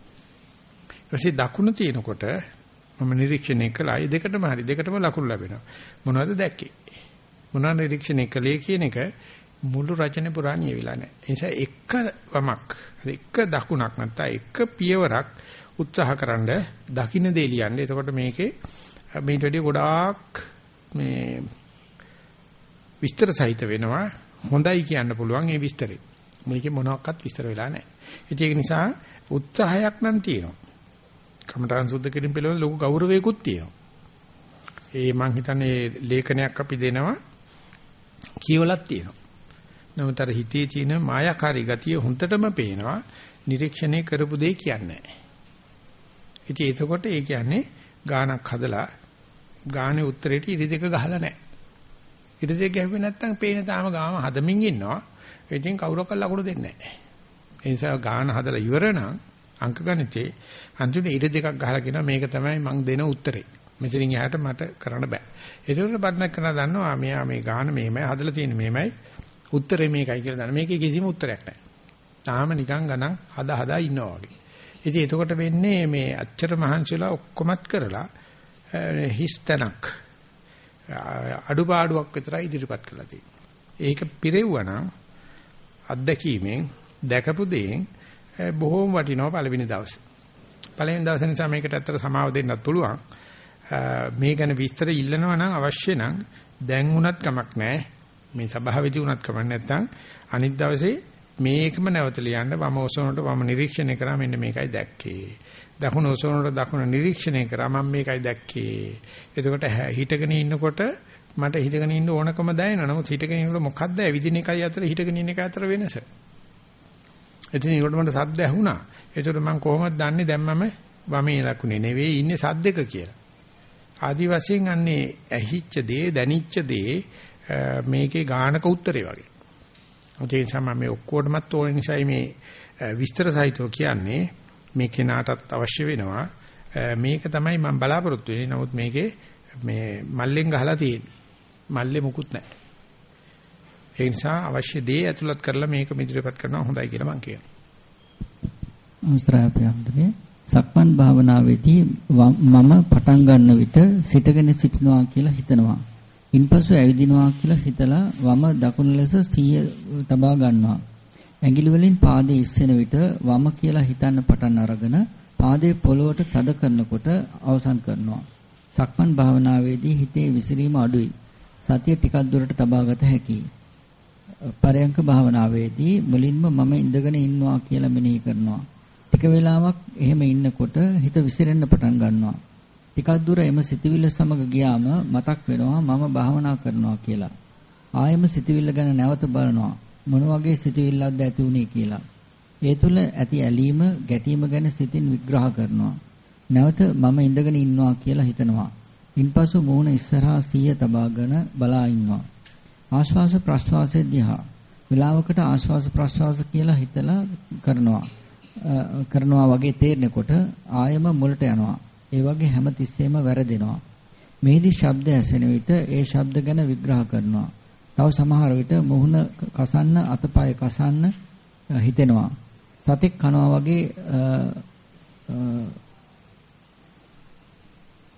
S1: ඊපස්සේ දකුණ තියෙනකොට මම නිරීක්ෂණය කළා. ඒ දෙකටම හරි දෙකටම ලකුණු ලැබෙනවා. මොනවද දැක්කේ? මොනවද නිරීක්ෂණය කළේ කියන එක මුළු රචනෙ පුරා නියවිලා නැහැ. ඒ නිසා එක වමක් එක දකුණක් නැත්නම් එක පියවරක් උත්සාහකරනද දකින්න දේ ලියන්නේ. එතකොට මේකේ මේට වැඩිය ගොඩාක් මේ විස්තර සහිත වෙනවා. හොඳයි කියන්න පුළුවන් මේ විස්තරේ. මේකේ මොනවත් විස්තර වෙලා නැහැ. ඒක නිසා උත්සාහයක් නම් තියෙනවා. කමඨාන් සුද්ධ කිරීම පිළිබඳ ලොකු ගෞරවයකුත් තියෙනවා. ඒ මං හිතන්නේ ලේඛනයක් අපි දෙනවා කියවලක් තියෙනවා. නමුත් අර හිතේ තියෙන මායාකාරී ගතිය හොඳටම පේනවා නිරීක්ෂණය කරපු දෙය කියන්නේ නැහැ. ඉතින් එතකොට ඒ කියන්නේ ගානක් හදලා ගානේ උත්තරේට ඉරි දෙක ගහලා නැහැ. ඉරි දෙක ගැහුවේ නැත්නම් පේන තාම ගාම හදමින් ඉන්නවා. ඉතින් කවුරක්වත් ලකුණු දෙන්නේ නැහැ. ඒ නිසා ගාන හදලා ඉවර නම් අංක ගණිතේ අන්තිමට ඉර දෙකක් ගහලා කියනවා මේක තමයි මං දෙන උත්තරේ. මෙතනින් එහාට මට කරන්න බෑ. ඒකවල බඩනක් කරන දන්නවා මෙයා මේ ගාන මෙහෙමයි හදලා තියෙන්නේ මෙහෙමයි උත්තරේ මේකයි කියලා දන්න. මේකේ කිසිම උත්තරයක් නැහැ. තාම නිකන් ගණන් හදා හදා ඉන්නවා වගේ. ඉතින් එතකොට වෙන්නේ මේ අච්චර මහන්සිලා ඔක්කොමත් කරලා හිස්තනක් අඩුපාඩුවක් විතරයි ඉදිරිපත් කළා තියෙන්නේ. ඒක පිරෙව්වනම් අත්දැකීමෙන් දැකපු දෙයෙන් බොහෝම වටිනවා පළවෙනි දවසේ. පළවෙනි දවසේ නිසා මේකට ඇත්තට සමාව දෙන්නත් පුළුවන්. මේ ගැන විස්තර ඉල්ලනවා නම් අවශ්‍ය නම් දැන් උනත් කමක් නැහැ. මේ සභාවේදී උනත් කමක් නැත්නම් අනිත් දවසේ මේකම නැවත ලියන්න වම ඔසවනට වම නිරීක්ෂණය කරා මෙන්න මේකයි දැක්කේ. දකුණ ඔසවනට දකුණ නිරීක්ෂණය කරා මම මේකයි දැක්කේ. එතකොට හිටගෙන ඉන්නකොට මට හිටගෙන ඉන්න ඕනකම දැනෙනවා. නමුත් හිටගෙන ඉන්නකොට මොකද්ද ඇවිදින එකයි අතර හිටගෙන ඉන්න එක අතර වෙනස? එතන ඒකට මට සද්ද ඇහුණා. ඒකට මම කොහොමද දන්නේ දැන් මම වමේ ලකුණේ නෙවෙයි ඉන්නේ සද්දක කියලා. ආදි වශයෙන් අන්නේ ඇහිච්ච දේ දැනිච්ච දේ මේකේ ගානක උත්තරේ වගේ. ඒ නිසා මම මේ ඔක්කොටමත් ඕන නිසායි මේ විස්තර සහිතව කියන්නේ මේ කෙනාටත් අවශ්‍ය වෙනවා. මේක තමයි මම බලාපොරොත්තු වෙන්නේ. නමුත් මේකේ මේ මල්ලෙන් ගහලා තියෙන්නේ. මල්ලේ මුකුත් නැහැ. ඒ නිසා අවශ්‍ය දේ ඇතුළත් කරලා මේක ඉදිරිපත් කරනවා හොඳයි කියලා මම කියනවා.
S2: අවස්ථාව ප්‍රයම්දනේ සක්මන් භාවනාවේදී මම පටන් ගන්න විට සිටගෙන සිටිනවා කියලා හිතනවා. ඉන්පසු ඇවිදිනවා කියලා හිතලා වම දකුණු ලෙස සිහිය තබා ගන්නවා. ඇඟිලි වලින් පාදයේ ඉස්සෙන විට වම කියලා හිතන්න පටන් අරගෙන පාදයේ පොළොවට තද කරනකොට අවසන් කරනවා. සක්මන් භාවනාවේදී හිතේ විසිරීම අඩුයි. සතිය ටිකක් දුරට තබාගත හැකියි. පරයන්ක භාවනාවේදී මුලින්ම මම ඉඳගෙන ඉන්නවා කියලා මෙනෙහි කරනවා. ටික වෙලාවක් එහෙම ඉන්නකොට හිත විසිරෙන්න පටන් ගන්නවා. ටිකක් දුර එම සිතවිල්ල සමග ගියාම මතක් වෙනවා මම භාවනා කරනවා කියලා. ආයෙම සිතවිල්ල ගැන නැවත බලනවා. මොන වගේ සිතවිල්ලක්ද ඇති වුනේ කියලා. ඒ තුළ ඇති ඇලීම, ගැටීම ගැන සිතින් විග්‍රහ කරනවා. නැවත මම ඉඳගෙන ඉන්නවා කියලා හිතනවා. ඉන්පසු මූණ ඉස්සරහා සිය තබාගෙන බලා ඉන්නවා. ආශ්වාස ප්‍රශ්වාසයේ දිහා වෙලාවකට ආශ්වාස ප්‍රශ්වාස කියලා හිතලා කරනවා. කරනවා වගේ තේරෙනකොට ආයම මුලට යනවා. ඒ වගේ හැම තිස්සෙම වැරදෙනවා. මෙහිදී ශබ්ද ඇසෙන විට ඒ ශබ්ද ගැන විග්‍රහ කරනවා. තව සමහර විට මුහුණ කසන්න අතපය කසන්න හිතෙනවා. සතෙක් කනවා වගේ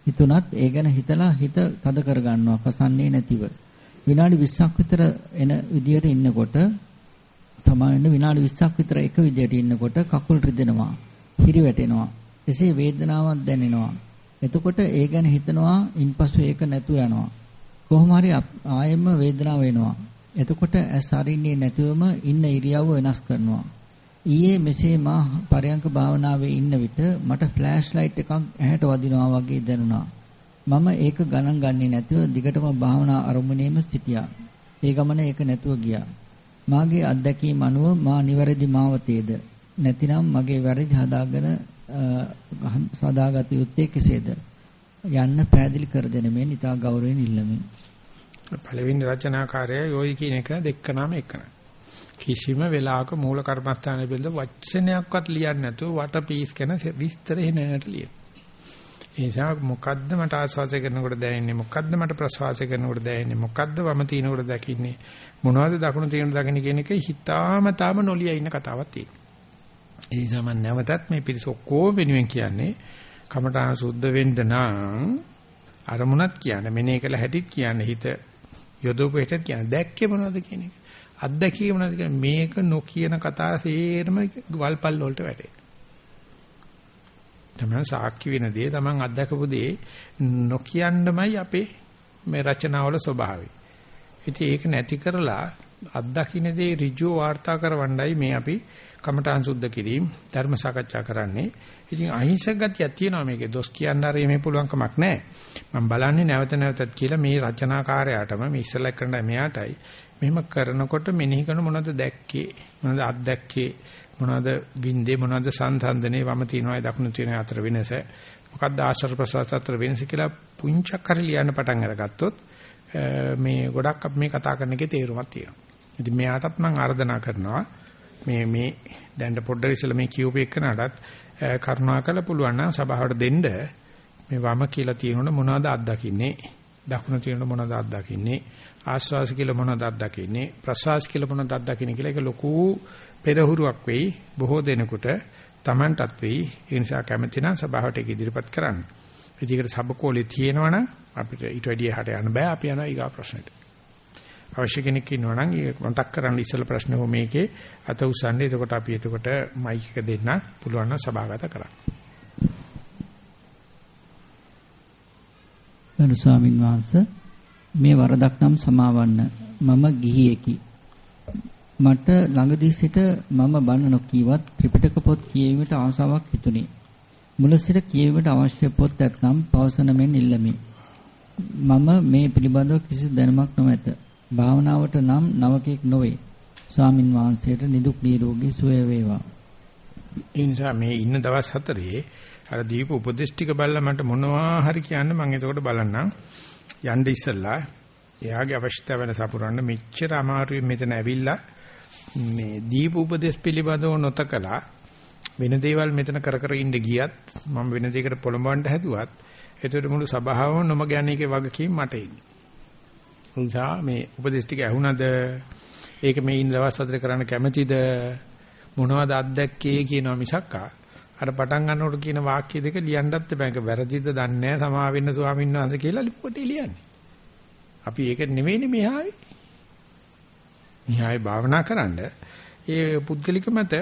S2: හිතුණත් ඒ ගැන හිතලා හිත තද කර ගන්නවා කසන්නේ නැතිව. විනාඩි 20ක් විතර එන විදියට ඉන්නකොට සමාවෙන්න විනාඩි 20ක් විතර එක විදියට ඉන්නකොට කකුල් රිදෙනවා, හිරි වැටෙනවා. එසේ වේදනාවක් දැනෙනවා. එතකොට ඒ ගැන හිතනවා, ඉන්පසු ඒක නැතු යනවා. කොහොම හරි ආයෙම වේදනාව වෙනවා. එතකොට ඇස් අරින්නේ නැතිවම ඉන්න ඉරියව්ව වෙනස් කරනවා. ඊයේ මෙසේ මා පරයන්ක භාවනාවේ ඉන්න විට මට ෆ්ලෑෂ් ලයිට් එකක් ඇහැට වදිනවා වගේ දැනුණා. මම ඒක ගණන් ගන්නේ නැතිව දිගටම භාවනා අරමුණේම සිටියා. ඒ ගමන ඒක නැතුව ගියා. මාගේ අත්දැකීම් අනුව මා නිවැරදි මාවතේද නැතිනම් මගේ වැරදි හදාගෙන සදාගත යුත්තේ කෙසේද යන්න පැහැදිලි කර දෙන මෙන් ඉතා ගෞරවයෙන් ඉල්ලමි.
S1: පළවෙනි රචනාකාරය යෝයි කියන එක දෙක්කනම එකන. කිසිම වෙලාවක මූල කර්මස්ථානයේ පිළිද වචනයක්වත් ලියන්නේ නැතුව වට පීස් කරන විස්තර එනකට ලියන. ඒ නිසා මොකද්ද මට ආස්වාසය කරනකොට දැනෙන්නේ මොකද්ද මට ප්‍රසවාසය කරනකොට දැනෙන්නේ මොකද්ද වම තිනකොට දකින්නේ මොනවද දකුණු තිනකොට දකින්නේ කියන එක හිතාමතාම නොලිය ඉන්න කතාවක් තියෙනවා. ඒ නිසා මම නැවතත් මේ පිරිස ඔක්කොම වෙනුවෙන් කියන්නේ කමඨාන සුද්ධ වෙන්න නම් අරමුණක් කියන්නේ මෙනේ කළ හැටිත් කියන්නේ හිත යොදවපු හැටිත් කියන්නේ දැක්කේ මොනවද කියන එක. අත්දැකීම මොනවද කියන්නේ මේක නොකියන කතා සේරම වල්පල් වලට වැටේ. තමයි සාක්ෂි වෙන දේ තමන් අත්දකපු දේ නොකියන්නමයි අපේ මේ රචනාවල ස්වභාවය. ඉතින් ඒක නැති කරලා අත්දකින්න දේ ඍජුව වාර්තා කරවන්නයි මේ අපි කමඨාන් සුද්ධ කිරීම ධර්ම සාකච්ඡා කරන්නේ. ඉතින් අහිංසක ගතියක් තියෙනවා මේකේ. දොස් කියන්න හරි මේ පුළුවන් කමක් නැහැ. මම බලන්නේ නැවත නැවතත් කියලා මේ රචනාකාරයාටම මේ ඉස්සලා කරන මෙයාටයි මෙහෙම කරනකොට මෙනෙහි කරන මොනවද දැක්කේ මොනවද අත්දැක්කේ මොනවද වින්දේ මොනවද සංසන්දනේ වම තියනවායි දකුණු තියනවා අතර වෙනස මොකක්ද ආශ්‍රව ප්‍රසවාස අතර වෙනස කියලා පුංචක් හරි ලියන්න පටන් අරගත්තොත් මේ ගොඩක් අපි මේ කතා කරන එකේ තේරුමක් තියෙනවා. ඉතින් මෙයාටත් මම ආර්දනා කරනවා මේ මේ දැන් පොඩ්ඩක් ඉස්සලා මේ කියූප එක්කනටත් කරුණාකර පුළුවන් නම් සභාවට දෙන්න. මේ වම කියලා තියෙනොන මොනවද අත්දකින්නේ දකුණ තියෙනොන මොනවද අත්දකින්නේ ආස්වාස කියලා මොනවද අත්දකින්නේ ප්‍රසවාස කියලා මොනවද අත්දකින්නේ කියලා ඒක ලොකු පෙරහුරුවක් වෙයි. බොහෝ දෙනෙකුට Tamanටත් වෙයි. ඒ නිසා කැමති නම් සභාවට ඒක ඉදිරිපත් කරන්න. ඉතින් සබකෝලේ තියෙනවනම් අපිට ඊට වැඩිය හට යන්න බෑ. අපි යනවා ඊගා ප්‍රශ්නෙට. අවශ්‍ය කෙනෙක් ඉන්නවා නම් ඒක මතක් කරන්න ඉස්සෙල්ලා ප්‍රශ්න හෝ මේකේ අත උස්සන්නේ එතකොට අපි එතකොට මයික් එක දෙන්න පුළුවන් නම් සභාගත කරන්න.
S2: ගරු ස්වාමින් වහන්සේ මේ වරදක් නම් සමාවන්න මම ගිහියෙකි. මට ළඟදී සිට මම බණ නොකීවත් ත්‍රිපිටක පොත් කියවීමට ආසාවක් හිතුනේ. මුල සිට කියවීමට අවශ්‍ය පොත් ඇතනම් පවසන මෙන් ඉල්ලමි. මම මේ පිළිබඳව කිසි දැනුමක් නොමැත. භාවනාවට නම් නවකෙක් නොවේ. ස්වාමින් වහන්සේට නිදුක් නිරෝගී සුවය වේවා.
S1: ඒ නිසා මේ ඉන්න දවස් හතරේ අර දීප උපදේශ ටික බලලා මට මොනවා හරි කියන්න මම එතකොට බලන්නම්. යන්න ඉස්සෙල්ලා එයාගේ අවශ්‍යතාව වෙන සපුරන්න මෙච්චර අමාරුයි මෙතන ඇවිල්ලා මේ දීප උපදේශ පිළිබඳව නොතකලා වෙන දේවල් මෙතන කර කර ඉඳ ගියත් මම වෙන දෙයකට පොළඹවන්න හැදුවත් එතකොට මුළු සභාවම නොම ගැනීමේ වගකීම් මට ඉන්නේ. නිසා මේ උපදේශ ටික ඇහුණද? ඒක මේ ඉන්න දවස් හතර කරන්න කැමැතිද? මොනවද අත්දැක්කේ කියනවා මිසක්කා. අර පටන් ගන්නකොට කියන වාක්‍ය දෙක ලියන්නත් බෑක වැරදිද දන්නේ නැහැ. සමා වෙන්න ස්වාමීන් වහන්සේ කියලා ලිප්පොටේ ලියන්නේ. අපි ඒක නෙවෙයිනේ මෙහායි. මෙහායි භාවනා කරන්න. ඒ පුද්ගලික මත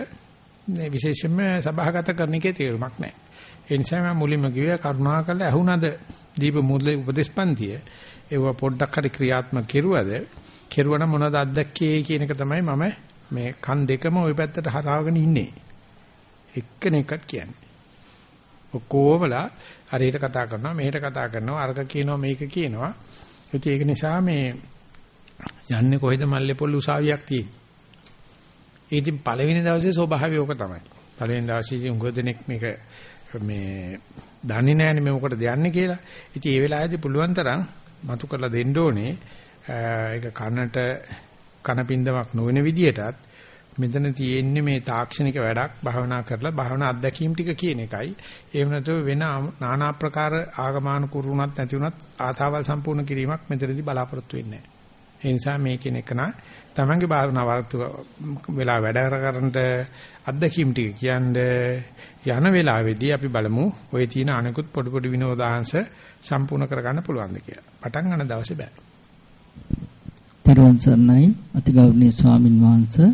S1: විශේෂයෙන්ම සභාගත කරන එකේ තේරුමක් නැහැ. ඒ නිසා මම මුලින්ම කිව්වා කරුණාකරලා ඇහුණද දීප මුල්ලේ උපදේශපන්තිය ඒව පොඩ්ඩක් හරි ක්‍රියාත්මක කෙරුවද කෙරුවනම් මොනවද අත්දැක්කේ කියන එක තමයි මම මේ කන් දෙකම ওই පැත්තට හරාගෙන ඉන්නේ. එක්කෙනෙක්වත් කියන්නේ. ඔක්කොමලා හරියට කතා කරනවා මෙහෙට කතා කරනවා අරක කියනවා මේක කියනවා. ඉතින් ඒක නිසා මේ යන්නේ කොහෙද මල්ලේ පොල් උසාවියක් තියෙන්නේ. ඉතින් පළවෙනි දවසේ ස්වභාවය ඕක තමයි. පළවෙනි දවසේ උඟ දෙනෙක් මේක මේ දන්නේ නැහැනේ මේ මොකටද යන්නේ කියලා. ඉතින් ඒ වෙලාවේදී පුළුවන් තරම් මතු කරලා දෙන්න ඕනේ. ඒක කනට කනපින්දමක් නොවන විදියටත් මෙතන තියෙන්නේ මේ තාක්ෂණික වැඩක් භාවනා කරලා භාවනා අත්දැකීම් ටික කියන එකයි. එහෙම නැතුව වෙන নানা ආකාර ආගමානුකූලුණත් නැති වුණත් ආතාවල් සම්පූර්ණ කිරීමක් මෙතනදී බලාපොරොත්තු වෙන්නේ නැහැ. ඒ නිසා මේ කෙනෙක් නා තමන්ගේ භාවනා වර්තු වෙලා වැඩ කරනට අත්දැකීම් ටික කියන්නේ යන වෙලාවේදී අපි බලමු ඔය තියෙන අනිකුත් පොඩි පොඩි විනෝදාංශ සම්පූර්ණ කරගන්න පුළුවන්ද කියලා. පටන් ගන්න දවසේ බෑ.
S2: තරුවන් සර්ණයි අතිගෞරවනීය ස්වාමින් වහන්සේ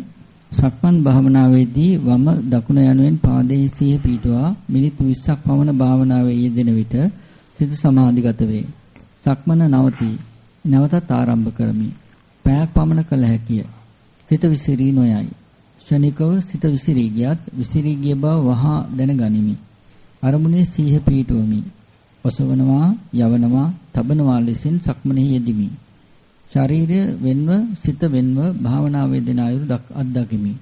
S2: සක්මන් භාවනාවේදී වම දකුණ යනුවෙන් පාදයේ සිය පීටුවා මිනිත්තු 20ක් පමණ භාවනාවේ යෙදෙන විට සිත සමාධිගත වේ. සක්මන නවතී. නැවතත් ආරම්භ කරමි. පැයක් පමණ කළ හැකිය. සිත විසිරී නොයයි. ෂණිකව සිත විසිරී ගියත් විසිරී ගිය බව වහා දැනගනිමි. අරමුණේ සීහ පීටුවමි. ඔසවනවා, යවනවා, තබනවා ලෙසින් සක්මනේ යෙදිමි. ශරීරය වෙන්ව සිත වෙන්ව භාවනා වේදනා අයුරු අත්දකිමි.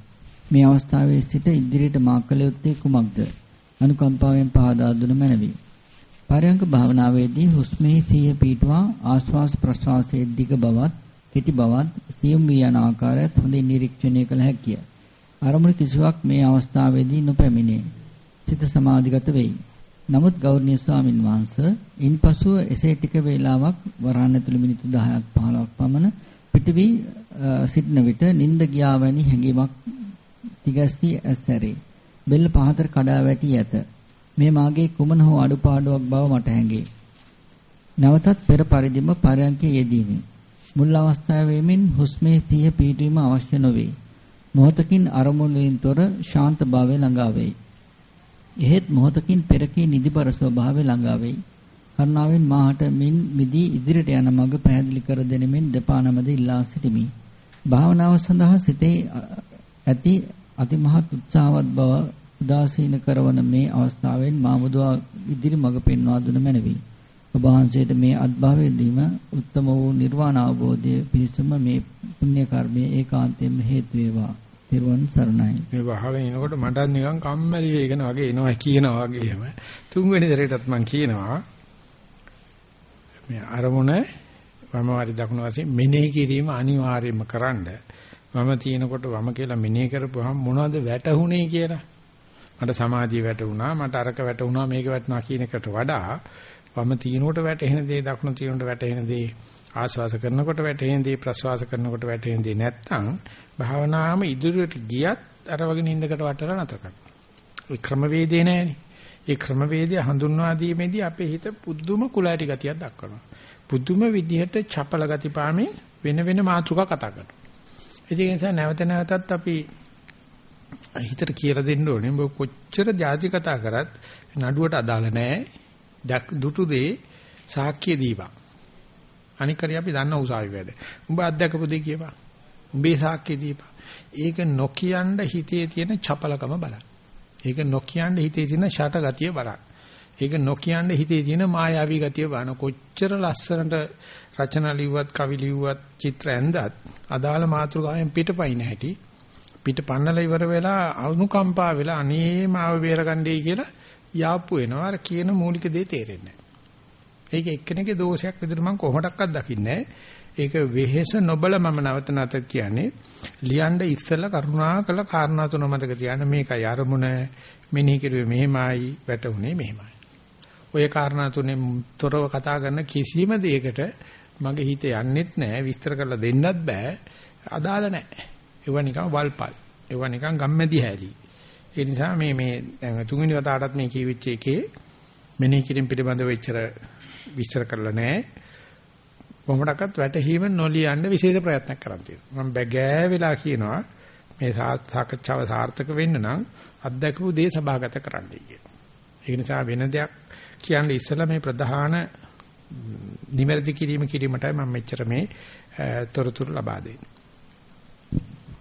S2: මේ අවස්ථාවේ සිට ඉදිරියට මා කළ යුත්තේ කුමක්ද? අනුකම්පාවෙන් පහදා දුන මැනවි. පරයන්ක භාවනාවේදී හුස්මේ සිය පීටුවා ආශ්වාස ප්‍රශ්වාසයේ දිග බවත් කෙටි බවත් සියුම් වී යන ආකාරයත් හොඳින් නිරීක්ෂණය කළ හැකිය. අරමුණ කිසිවක් මේ අවස්ථාවේදී නොපැමිණේ. සිත සමාධිගත වෙයි. නමුත් ගෞරවනීය ස්වාමින් වහන්සේ ඉන්පසුව එසේ ටික වේලාවක් වරහන් ඇතුළු මිනිත්තු 10ක් 15ක් පමණ පිටවි සිටන විට නිින්ද ගියා වැනි හැඟීමක් තිගැස්සී ඇස්තරේ. බෙල්ල පහතට කඩා වැටි ඇත. මේ මාගේ කුමන හෝ අඩුපාඩුවක් බව මට හැඟේ. නැවතත් පෙර පරිදිම පරයන්කේ යෙදීමි. මුල් අවස්ථාවේ මෙන් හුස්මේ සිහිය පිටවීම අවශ්‍ය නොවේ. මොහොතකින් අරමුණෙන් තොර ශාන්ත භාවය ළඟා වෙයි. එහෙත් මොහොතකින් පෙරකී නිදිබර ස්වභාවය ළඟා වෙයි. කරුණාවෙන් මාහට මින් මිදී ඉදිරියට යන මඟ පැහැදිලි කර දෙනෙමින් දෙපා නමද ඉල්ලා සිටිමි. භාවනාව සඳහා සිතේ ඇති අතිමහත් උත්සාහවත් බව උදාසීන කරවන මේ අවස්ථාවෙන් මාමුදුවා ඉදිරි මඟ පෙන්වා දුන මැනවි. ඔබ වහන්සේට මේ අත්භවයේදීම උත්තම වූ නිර්වාණ අවබෝධය පිණිසම මේ පුණ්‍ය කර්මයේ ඒකාන්තයෙන්ම හේතු වේවා. තෙරුවන් සරණයි.
S1: මේ වහගෙන එනකොට මට නිකන් කම්මැලි වෙගෙන වගේ එනවා කියනවා වගේම තුන්වෙනි දරේටත් මම කියනවා මේ අරමුණ වම වාරි දකුණු වශයෙන් මෙනෙහි කිරීම අනිවාර්යයෙන්ම කරන්න. වම තියෙනකොට වම කියලා මෙනෙහි කරපුවහම මොනවද වැටහුනේ කියලා. මට සමාධිය වැටුණා, මට අරක වැටුණා, මේක වැටුණා කියන එකට වඩා වම තියෙනකොට වැටෙන දේ දකුණු තියෙනකොට වැටෙන දේ ආස්වාස කරනකොට වැටෙන දේ ප්‍රස්වාස කරනකොට වැටෙන දේ නැත්තම් භාවනාවම ඉදිරියට ගියත් අර වගේ නින්දකට වටලා නැතර කරනවා. ඒ ක්‍රමවේදේ නැහැනේ. ඒ ක්‍රමවේදය හඳුන්වා දීමේදී අපේ හිත පුදුම කුලෑටි ගතියක් දක්වනවා. පුදුම විදිහට චපල ගති පාමින් වෙන වෙන මාතෘකා කතා කරනවා. ඒ නිසා නැවත නැවතත් අපි හිතට කියලා දෙන්න ඕනේ. ඔබ කොච්චර ಜಾති කතා කරත් නඩුවට අදාළ නැහැ. දුටු දේ සාක්ෂිය දීපන්. අනික හරි අපි දන්න උසාවි වැඩ. උඹ අත්දකපු දේ කියපන්. උඹේ සාක්ෂිය දීපන්. ඒක නොකියන්න හිතේ තියෙන චපලකම බලන්න. ඒක නොකියන්න හිතේ තියෙන ෂට ගතිය බලන්න. ඒක නොකියන්න හිතේ තියෙන මායාවී ගතිය බලන කොච්චර ලස්සනට රචනා ලිව්වත් කවි ලිව්වත් චිත්‍ර ඇඳත් අදාළ මාතෘකාවෙන් පිටපයින් හැටි පිට පන්නලා ඉවර වෙලා අනුකම්පා වෙලා අනේ මාව බේරගන්නයි කියලා යාප්පු වෙනවා අර කියන මූලික දේ තේරෙන්නේ නැහැ. ඒක එක්කෙනෙක්ගේ දෝෂයක් විදිහට මම කොහොමඩක්වත් දකින්නේ ඒක වෙහෙස නොබල මම නැවත නැවත කියන්නේ ලියන්න ඉස්සෙල්ලා කරුණා කළ කාරණා තුන මතක තියාගන්න මේකයි අරමුණ මෙනෙහි කරුවේ මෙහෙමයි වැටුනේ මෙහෙමයි. ඔය කාරණා තුනෙන් තොරව කතා කරන කිසිම දෙයකට මගේ හිත යන්නෙත් නැහැ විස්තර කරලා දෙන්නත් බෑ අදාළ නැහැ. ඒවා නිකන් වල්පල්. ඒවා නිකන් ගම්මැදි හැලී. ඒ නිසා මේ මේ දැන් තුන්වෙනි වතාවටත් මේ කියවිච්ච එකේ මෙනෙහි කිරීම පිළිබඳව එච්චර විස්තර කරලා නැහැ. කොහොමඩක්වත් වැටහීම නොලියන්න විශේෂ ප්‍රයත්නයක් කරන් තියෙනවා. මම බැගෑ වෙලා කියනවා මේ සාකච්ඡාව සාර්ථක වෙන්න නම් අත්දැකපු දේ සභාගත කරන්නයි කියන. ඒ නිසා වෙන දෙයක් කියන්නේ ඉස්සලා මේ ප්‍රධාන නිවැරදි කිරීම කිරීමටයි මම මෙච්චර මේ තොරතුරු ලබා දෙන්නේ.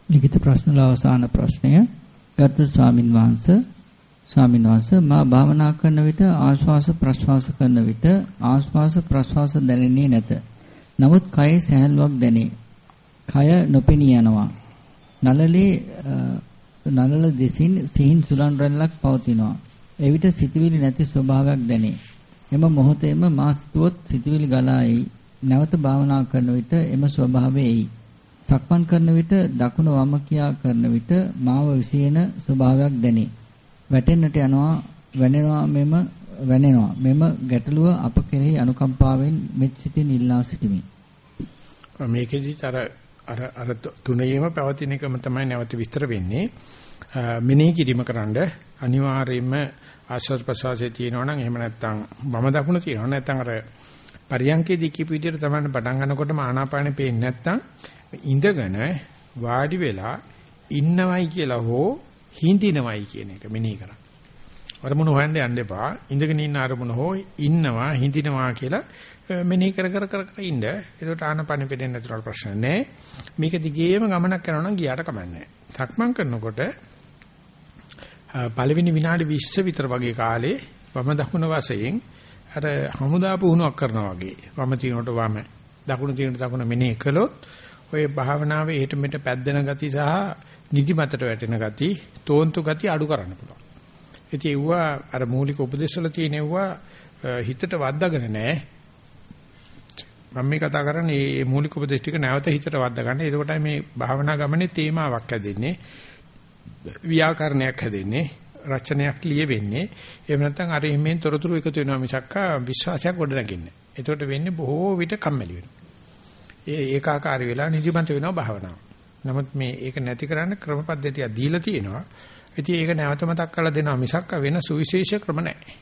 S2: ලිඛිත ප්‍රශ්න වල අවසාන ප්‍රශ්නය ගරුතර ස්වාමින් වහන්සේ ස්වාමින් වහන්සේ මා භාවනා කරන විට ආශ්වාස ප්‍රශ්වාස කරන විට ආශ්වාස ප්‍රශ්වාස දැනෙන්නේ නැත. නමුත් කයේ සැහැල්ලුවක් දැනේ. කය නොපෙනී යනවා. නළලේ නළල දෙසින් සිහින් සුලන් රැල්ලක් පවතිනවා. එවිට සිතවිලි නැති ස්වභාවයක් දැනේ. එම මොහොතේම මා සිතුවොත් සිතවිලි ගලා එයි. නැවත භාවනා කරන විට එම ස්වභාවය එයි. සක්මන් කරන විට දකුණ වම කියා කරන විට මාව විසින ස්වභාවයක් දැනේ. වැටෙන්නට යනවා වැනෙනවා මෙම වැනෙනවා. මෙම ගැටලුව අප කෙරෙහි අනුකම්පාවෙන් මෙත් සිතින් ඉල්ලා සිටිමි.
S1: මේකෙදි අර අර අර තුනේම පැවතින එකම තමයි නැවත විස්තර වෙන්නේ. මෙනෙහි කිරීම කරන්ඩ අනිවාර්යයෙන්ම ආශ්වාස ප්‍රශ්වාසයේ තියෙනවා නම් එහෙම නැත්නම් වම දකුණ තියෙනවා නැත්නම් අර පරියන්කේදී කියපු විදිහට තමයි පටන් ගන්නකොටම ආනාපානෙ පේන්නේ නැත්නම් ඉඳගෙන වාඩි වෙලා ඉන්නවයි කියලා හෝ හිඳිනවයි කියන එක මෙනෙහි කරා. අරමුණ හොයන්න යන්න එපා. ඉඳගෙන ඉන්න අරමුණ හෝ ඉන්නවා හිඳිනවා කියලා මෙනෙහි කර කර කර කර ඉන්න. ඒකට ආනපන පෙදෙන්නේ නැතුනට ප්‍රශ්න නැහැ. මේක දිගේම ගමනක් කරනවා නම් ගියාට කමන්නේ නැහැ. සක්මන් කරනකොට පළවෙනි විනාඩි 20 විතර වගේ කාලේ වම දකුණ වශයෙන් අර හමුදා පුහුණුවක් කරනවා වගේ වම තිනකොට වම දකුණ තිනකොට දකුණ මෙනෙහි කළොත් ඔය භාවනාවේ හෙට මෙට පැද්දෙන ගති සහ නිදිමතට වැටෙන ගති තෝන්තු ගති අඩු කරන්න පුළුවන්. ඉතින් ඒවා අර මූලික උපදේශවල තියෙනවා හිතට වද්දාගෙන නැහැ. මම මේ කතා කරන්නේ මේ මූලික උපදේශ ටික නැවත හිතට වද්දා ගන්න. එතකොටයි මේ භාවනා ගමනේ තේමාවක් හැදෙන්නේ. ව්‍යාකරණයක් හැදෙන්නේ. රචනයක් ලියෙන්නේ. එහෙම නැත්නම් අර එම්මෙන් තොරතුරු එකතු වෙනවා මිසක් විශ්වාසයක් ගොඩ නැගින්නේ. එතකොට වෙන්නේ බොහෝ විට කම්මැලි වෙනවා. ඒ ඒකාකාරී වෙලා නිදිමත වෙනවා භාවනාව. නමුත් මේ ඒක නැති කරන්න ක්‍රමපද්ධතිය දීලා තියෙනවා. ඉතින් ඒක නැවත මතක් කරලා දෙනවා මිසක් වෙන සුවිශේෂ ක්‍රම නැහැ.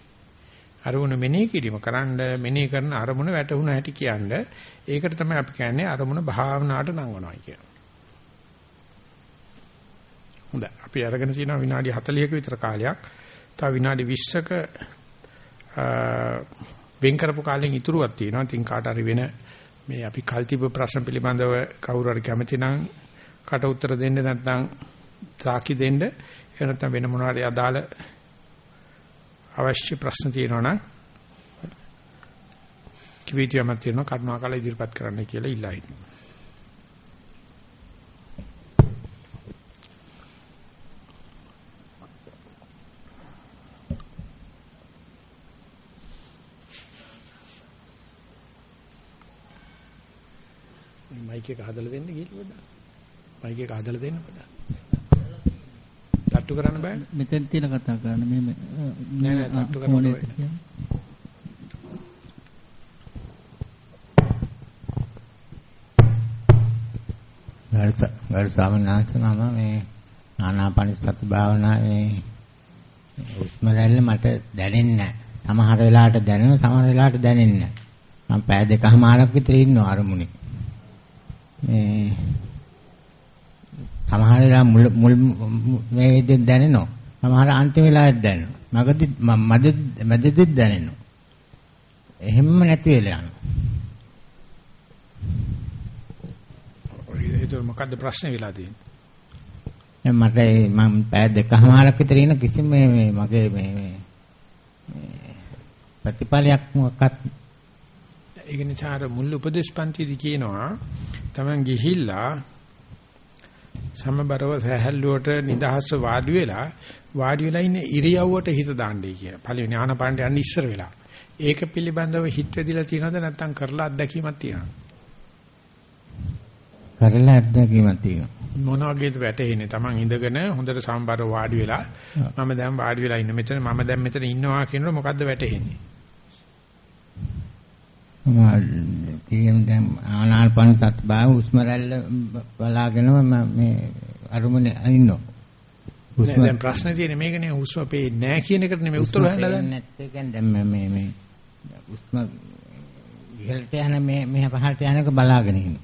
S1: අරමුණ මෙනෙහි කිරීම කරන්න මෙනෙහි කරන අරමුණ වැටුණ හැටි කියන්නේ ඒකට තමයි අපි කියන්නේ අරමුණ භාවනාවට නංවනවා කියන්නේ. හොඳයි. අපි අරගෙන තියෙනවා විනාඩි 40ක විතර කාලයක්. තව විනාඩි 20ක වෙන් කරපු කාලෙන් ඉතුරුවක් තියෙනවා. ඉතින් කාට හරි වෙන මේ අපි කල්තිබ ප්‍රශ්න පිළිබඳව කවුරු හරි කැමති නම් කට උත්තර දෙන්න නැත්නම් සාකි දෙන්න එහෙම නැත්නම් වෙන මොනවා හරි අදාළ අවශ්‍ය ප්‍රශ්න තියෙනවා නම් කිවිතියමත් තියෙනවා කරුණාකරලා ඉදිරිපත් කරන්න කියලා ඉල්ලා හිටිනවා. මයික් එක හදලා දෙන්න ගිහින් පොඩ්ඩක්. මයික් එක හදලා දෙන්න පොඩ්ඩක්. තට්ටු කරන්න බෑ.
S2: මෙතෙන් තියෙන කතා කරන්න මේ
S1: නෑ නෑ තට්ටු කරන්න බෑ.
S3: ගරු ගරු ස්වාමීන් වහන්සේ මම මේ ආනාපාන සති භාවනාවේ උස්ම රැල්ල මට දැනෙන්නේ නැහැ. සමහර වෙලාවට දැනෙනවා සමහර වෙලාවට දැනෙන්නේ නැහැ. මම පය දෙකමාරක් විතර ඉන්නවා අරමුණේ. මේ සමහර වෙලාව මුල් මුල් මේ විදිහට දැනෙනවා. සමහර අන්තිම වෙලාවට දැනෙනවා. මගදී මැද මැදදී දැනෙනවා. එහෙම්ම නැති වෙලා යනවා.
S1: ඒක මොකද්ද ප්‍රශ්නේ වෙලා තියෙන්නේ?
S3: මට මම පැය දෙකමාරක් විතර ඉන්න කිසිම මේ මගේ මේ ප්‍රතිඵලයක් මොකක්වත්
S1: ඒක නිසා අර මුල් උපදේශ පන්තිදී කියනවා Taman ගිහිල්ලා සමබරව සහැල්ලුවට නිදහස්ව වාඩි වෙලා වාඩි වෙලා ඉන්න ඉරියව්වට හිත දාන්නයි කියන. පළවෙනි ආනපානට යන්න ඉස්සර වෙලා. ඒක පිළිබඳව හිත වෙදිලා තියෙනවද නැත්නම් කරලා අත්දැකීමක් තියෙනවද?
S3: කරලා අත්දැකීමක් තියෙනවා.
S1: මොන වගේද වැටෙන්නේ? Taman ඉඳගෙන හොඳට සමබරව වාඩි වෙලා මම දැන් වාඩි වෙලා ඉන්න මෙතන මම දැන් මෙතන ඉන්නවා කියනකොට මොකද්ද වැටෙන්නේ?
S3: තියෙන දැන් ආනාපාන සත් බාහ හුස්ම රැල්ල බලාගෙනම මේ අරුමනේ ඉන්නවා.
S1: හුස්ම දැන් ප්‍රශ්නේ තියෙන්නේ මේකනේ හුස්ම පේන්නේ නැහැ කියන එකට නෙමෙයි උත්තර හොයන්න හදන්නේ.
S3: නැත්නම් කියන්නේ දැන් මේ මේ හුස්ම ඉහළට යන මේ මෙහ පහළට යන එක බලාගෙන ඉන්නවා.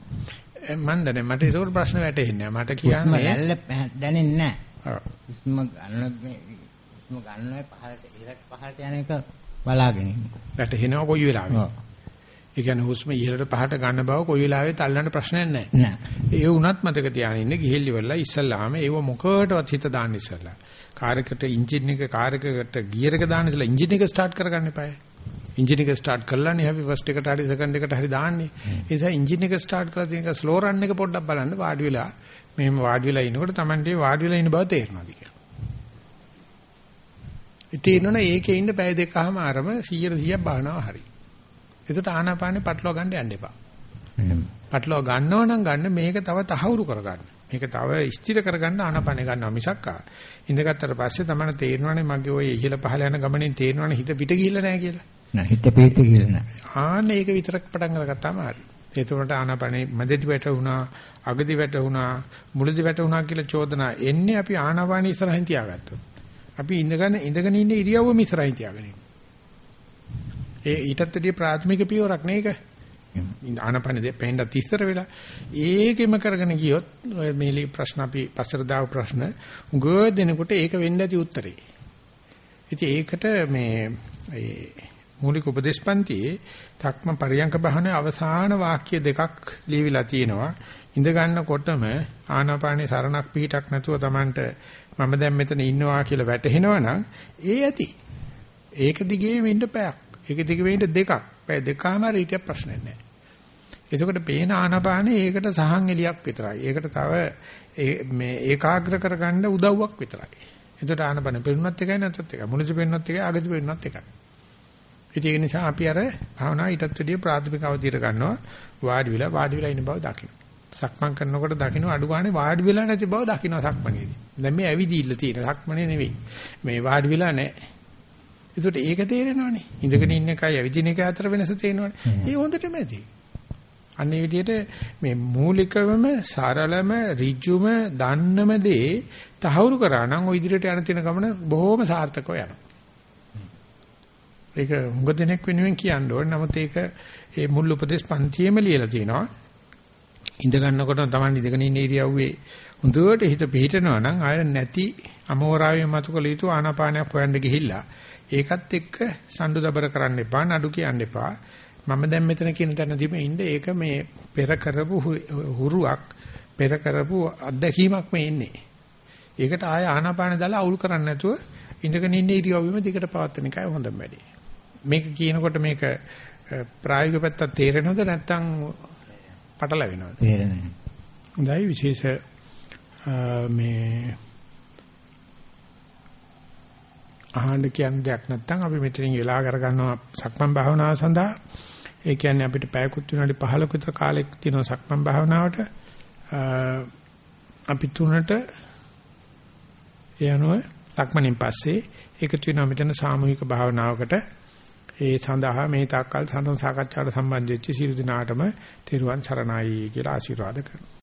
S1: මන් දන්නේ මට ඒක ප්‍රශ්න වැටෙන්නේ නැහැ. මට
S3: හුස්ම
S1: කියන්නේ
S3: රැල්ල දැනෙන්නේ නැහැ.
S1: ඔව්.
S3: හුස්ම ගන්න මේ හුස්ම ගන්නවා පහළට ඉහළට පහළට යන එක බලාගෙන ඉන්නවා.
S1: වැටෙනවා කොයි වෙලාවෙ.
S3: ඔව්.
S1: ඒ කියන්නේ හුස්ම ඉහළට පහට ගන්න බව කොයි වෙලාවෙත් අල්ලන්න ප්‍රශ්නයක් නැහැ.
S3: නෑ.
S1: ඒ වුණත් මතක තියාගෙන ඉන්න ගිහිල්ලි වෙලා ඉස්සල්ලාම ඒව මොකටවත් හිත දාන්න ඉස්සල්ලා. කාර් එකට එන්ජින් එක කාර් එකකට ගියර් එක දාන්න ඉස්සලා එන්ජින් එක ස්ටාර්ට් කරගන්න එපායි. එන්ජින් එක ස්ටාර්ට් කළානේ අපි ෆස්ට් එකට හරි සෙකන්ඩ් එකට හරි දාන්නේ. ඒ නිසා එන්ජින් එක ස්ටාර්ට් කරලා තියෙන එක ස්ලෝ රන් එක පොඩ්ඩක් බලන්න වාඩි වෙලා මෙහෙම වාඩි වෙලා ඉනකොට Tamante වාඩි වෙලා ඉන්න බව තේරෙනවාද කියලා. ඉතින් ඉන්නෝනේ ඒකේ ඉන්න පැය දෙකකම ආරම 100 100ක් බානවා හරි. ඒකට ආනාපානේ පටලවා ගන්න යන්න එපා. පටලවා ගන්නව නම් ගන්න මේක තව තහවුරු කරගන්න. මේක තව ස්ථිර කරගන්න ආනාපානේ ගන්නවා මිසක් ආ. ඉඳගත්තට පස්සේ තමයි තේරෙනවානේ මගේ ওই ඉහළ පහළ යන ගමනේ තේරෙනවානේ හිත පිට ගිහිල්ලා නැහැ කියලා.
S3: නෑ හිත පිට කියලා නෑ.
S1: ආන්න ඒක විතරක් පටන් අරගත්තාම හරි. ඒතකොට ආනාපානේ මැදදි වැටුණා, අගදි වැටුණා, මුලදි වැටුණා කියලා චෝදනා එන්නේ අපි ආනාපානේ ඉස්සරහින් තියාගත්තොත්. අපි ඉඳගෙන ඉඳගෙන ඉන්න ඉරියව්ව මිසරහින් තියාගෙන. ඒ ඊටත් වැඩිය ප්‍රාථමික පියවරක් නේක. ආනපන දෙපෙන්ඩ තිස්සර වෙලා ඒකෙම කරගෙන ගියොත් ඔය මේලි ප්‍රශ්න අපි පස්සට දාව ප්‍රශ්න උග දෙනකොට ඒක වෙන්න ඇති උත්තරේ. ඉතින් ඒකට මේ ඒ මූලික උපදේශපන්තියේ තක්ම පරියංක බහනේ අවසාන වාක්‍ය දෙකක් ලියවිලා තියෙනවා. ඉඳ ගන්නකොටම ආනාපානේ සරණක් පිටක් නැතුව Tamanට මම දැන් මෙතන ඉන්නවා කියලා වැටහෙනවා නම් ඒ ඇති. ඒක දිගේ වෙන්න පැයක්. ඒක දිගේ වෙන්න දෙකක්. පැය දෙකම රීතිය ප්‍රශ්නයක් නැහැ. එතකොට පේන ආනාපානේ ඒකට සහන් එලියක් විතරයි. ඒකට තව මේ ඒකාග්‍ර කරගන්න උදව්වක් විතරයි. එතකොට ආනාපාන පෙරුණත් එකයි නැත්ත් එකයි. මුලසි පෙරුණත් එකයි අගදි පෙරුණත් එකයි. ඒක නිසා අපි අර භාවනා ඊටත් වැඩිය ප්‍රාථමික අවධියට ගන්නවා වාඩි වෙලා වාඩි වෙලා ඉන්න බව දකින්න. සක්මන් කරනකොට දකින්න අඩු ගානේ වාඩි වෙලා නැති බව දකින්න සක්මනේදී. දැන් මේ ඇවිදිilla තියෙන සක්මනේ නෙවෙයි. මේ වාඩි වෙලා නැහැ. ඒකට ඒක තේරෙනවනේ. ඉඳගෙන ඉන්න එකයි ඇවිදින එක අතර වෙනස තේරෙනවනේ. ඒ හොඳටම ඇති. අන්න ඒ විදිහට මේ මූලිකවම සරලම ඍජුම දන්නම දේ තහවුරු කරා නම් ওই ඉදිරියට යන තියෙන ගමන බොහොම සාර්ථකව යනවා. ඒක හුඟ දෙනෙක් වෙනුවෙන් කියන්න ඕනේ. නමුත් ඒක ඒ මුල් උපදේශ පන්තියේම ලියලා තියෙනවා. ඉඳ ගන්නකොට තමයි ඉඳගෙන ඉන්න ඉරියව්වේ හොඳට හිත පිහිටනවා නම් ආය නැති අමෝරාවේ මතුකල යුතු ආනාපානයක් හොයන්න ගිහිල්ලා ඒකත් එක්ක සම්ඩු දබර කරන්න එපා නඩු කියන්න එපා. මම දැන් මෙතන කියන තැනදීම ඉන්න. ඒක මේ පෙර කරපු හුරුවක් පෙර කරපු අත්දැකීමක් මේ ඉන්නේ. ඒකට ආය ආනාපාන දාලා අවුල් කරන්නේ නැතුව ඉඳගෙන ඉන්න ඉරියව්වෙම දිගට පවත්වන එකයි හොඳම වැඩේ. මේක කියනකොට මේක ප්‍රායෝගික පැත්ත තේරෙනවද? නැත්නම් පටලැවෙනවද?
S3: තේරෙන්නේ
S1: හොඳයි. විශේෂ මේ අහන්න කියන දෙයක් නැත්නම් අපි මෙතනින් වෙලා කරගන්නවා සක්මන් භාවනාව සඳහා. ඒ කියන්නේ අපිට පැයකුත් විනාඩි 15ක විතර කාලෙක තියෙනවා සක්මන් භාවනාවට. අපි තුනට යනවා සක්මනින් පස්සේ. එකතු වෙනවා මෙතන සාමූහික භාවනාවකට. ඒ සඳහා මේ තාක්කල් සම්සාකච්ඡාවට සම්බන්ධ වෙච්ච සියලු දෙනාටම තෙරුවන් සරණයි කියලා ආශිර්වාද කරනවා.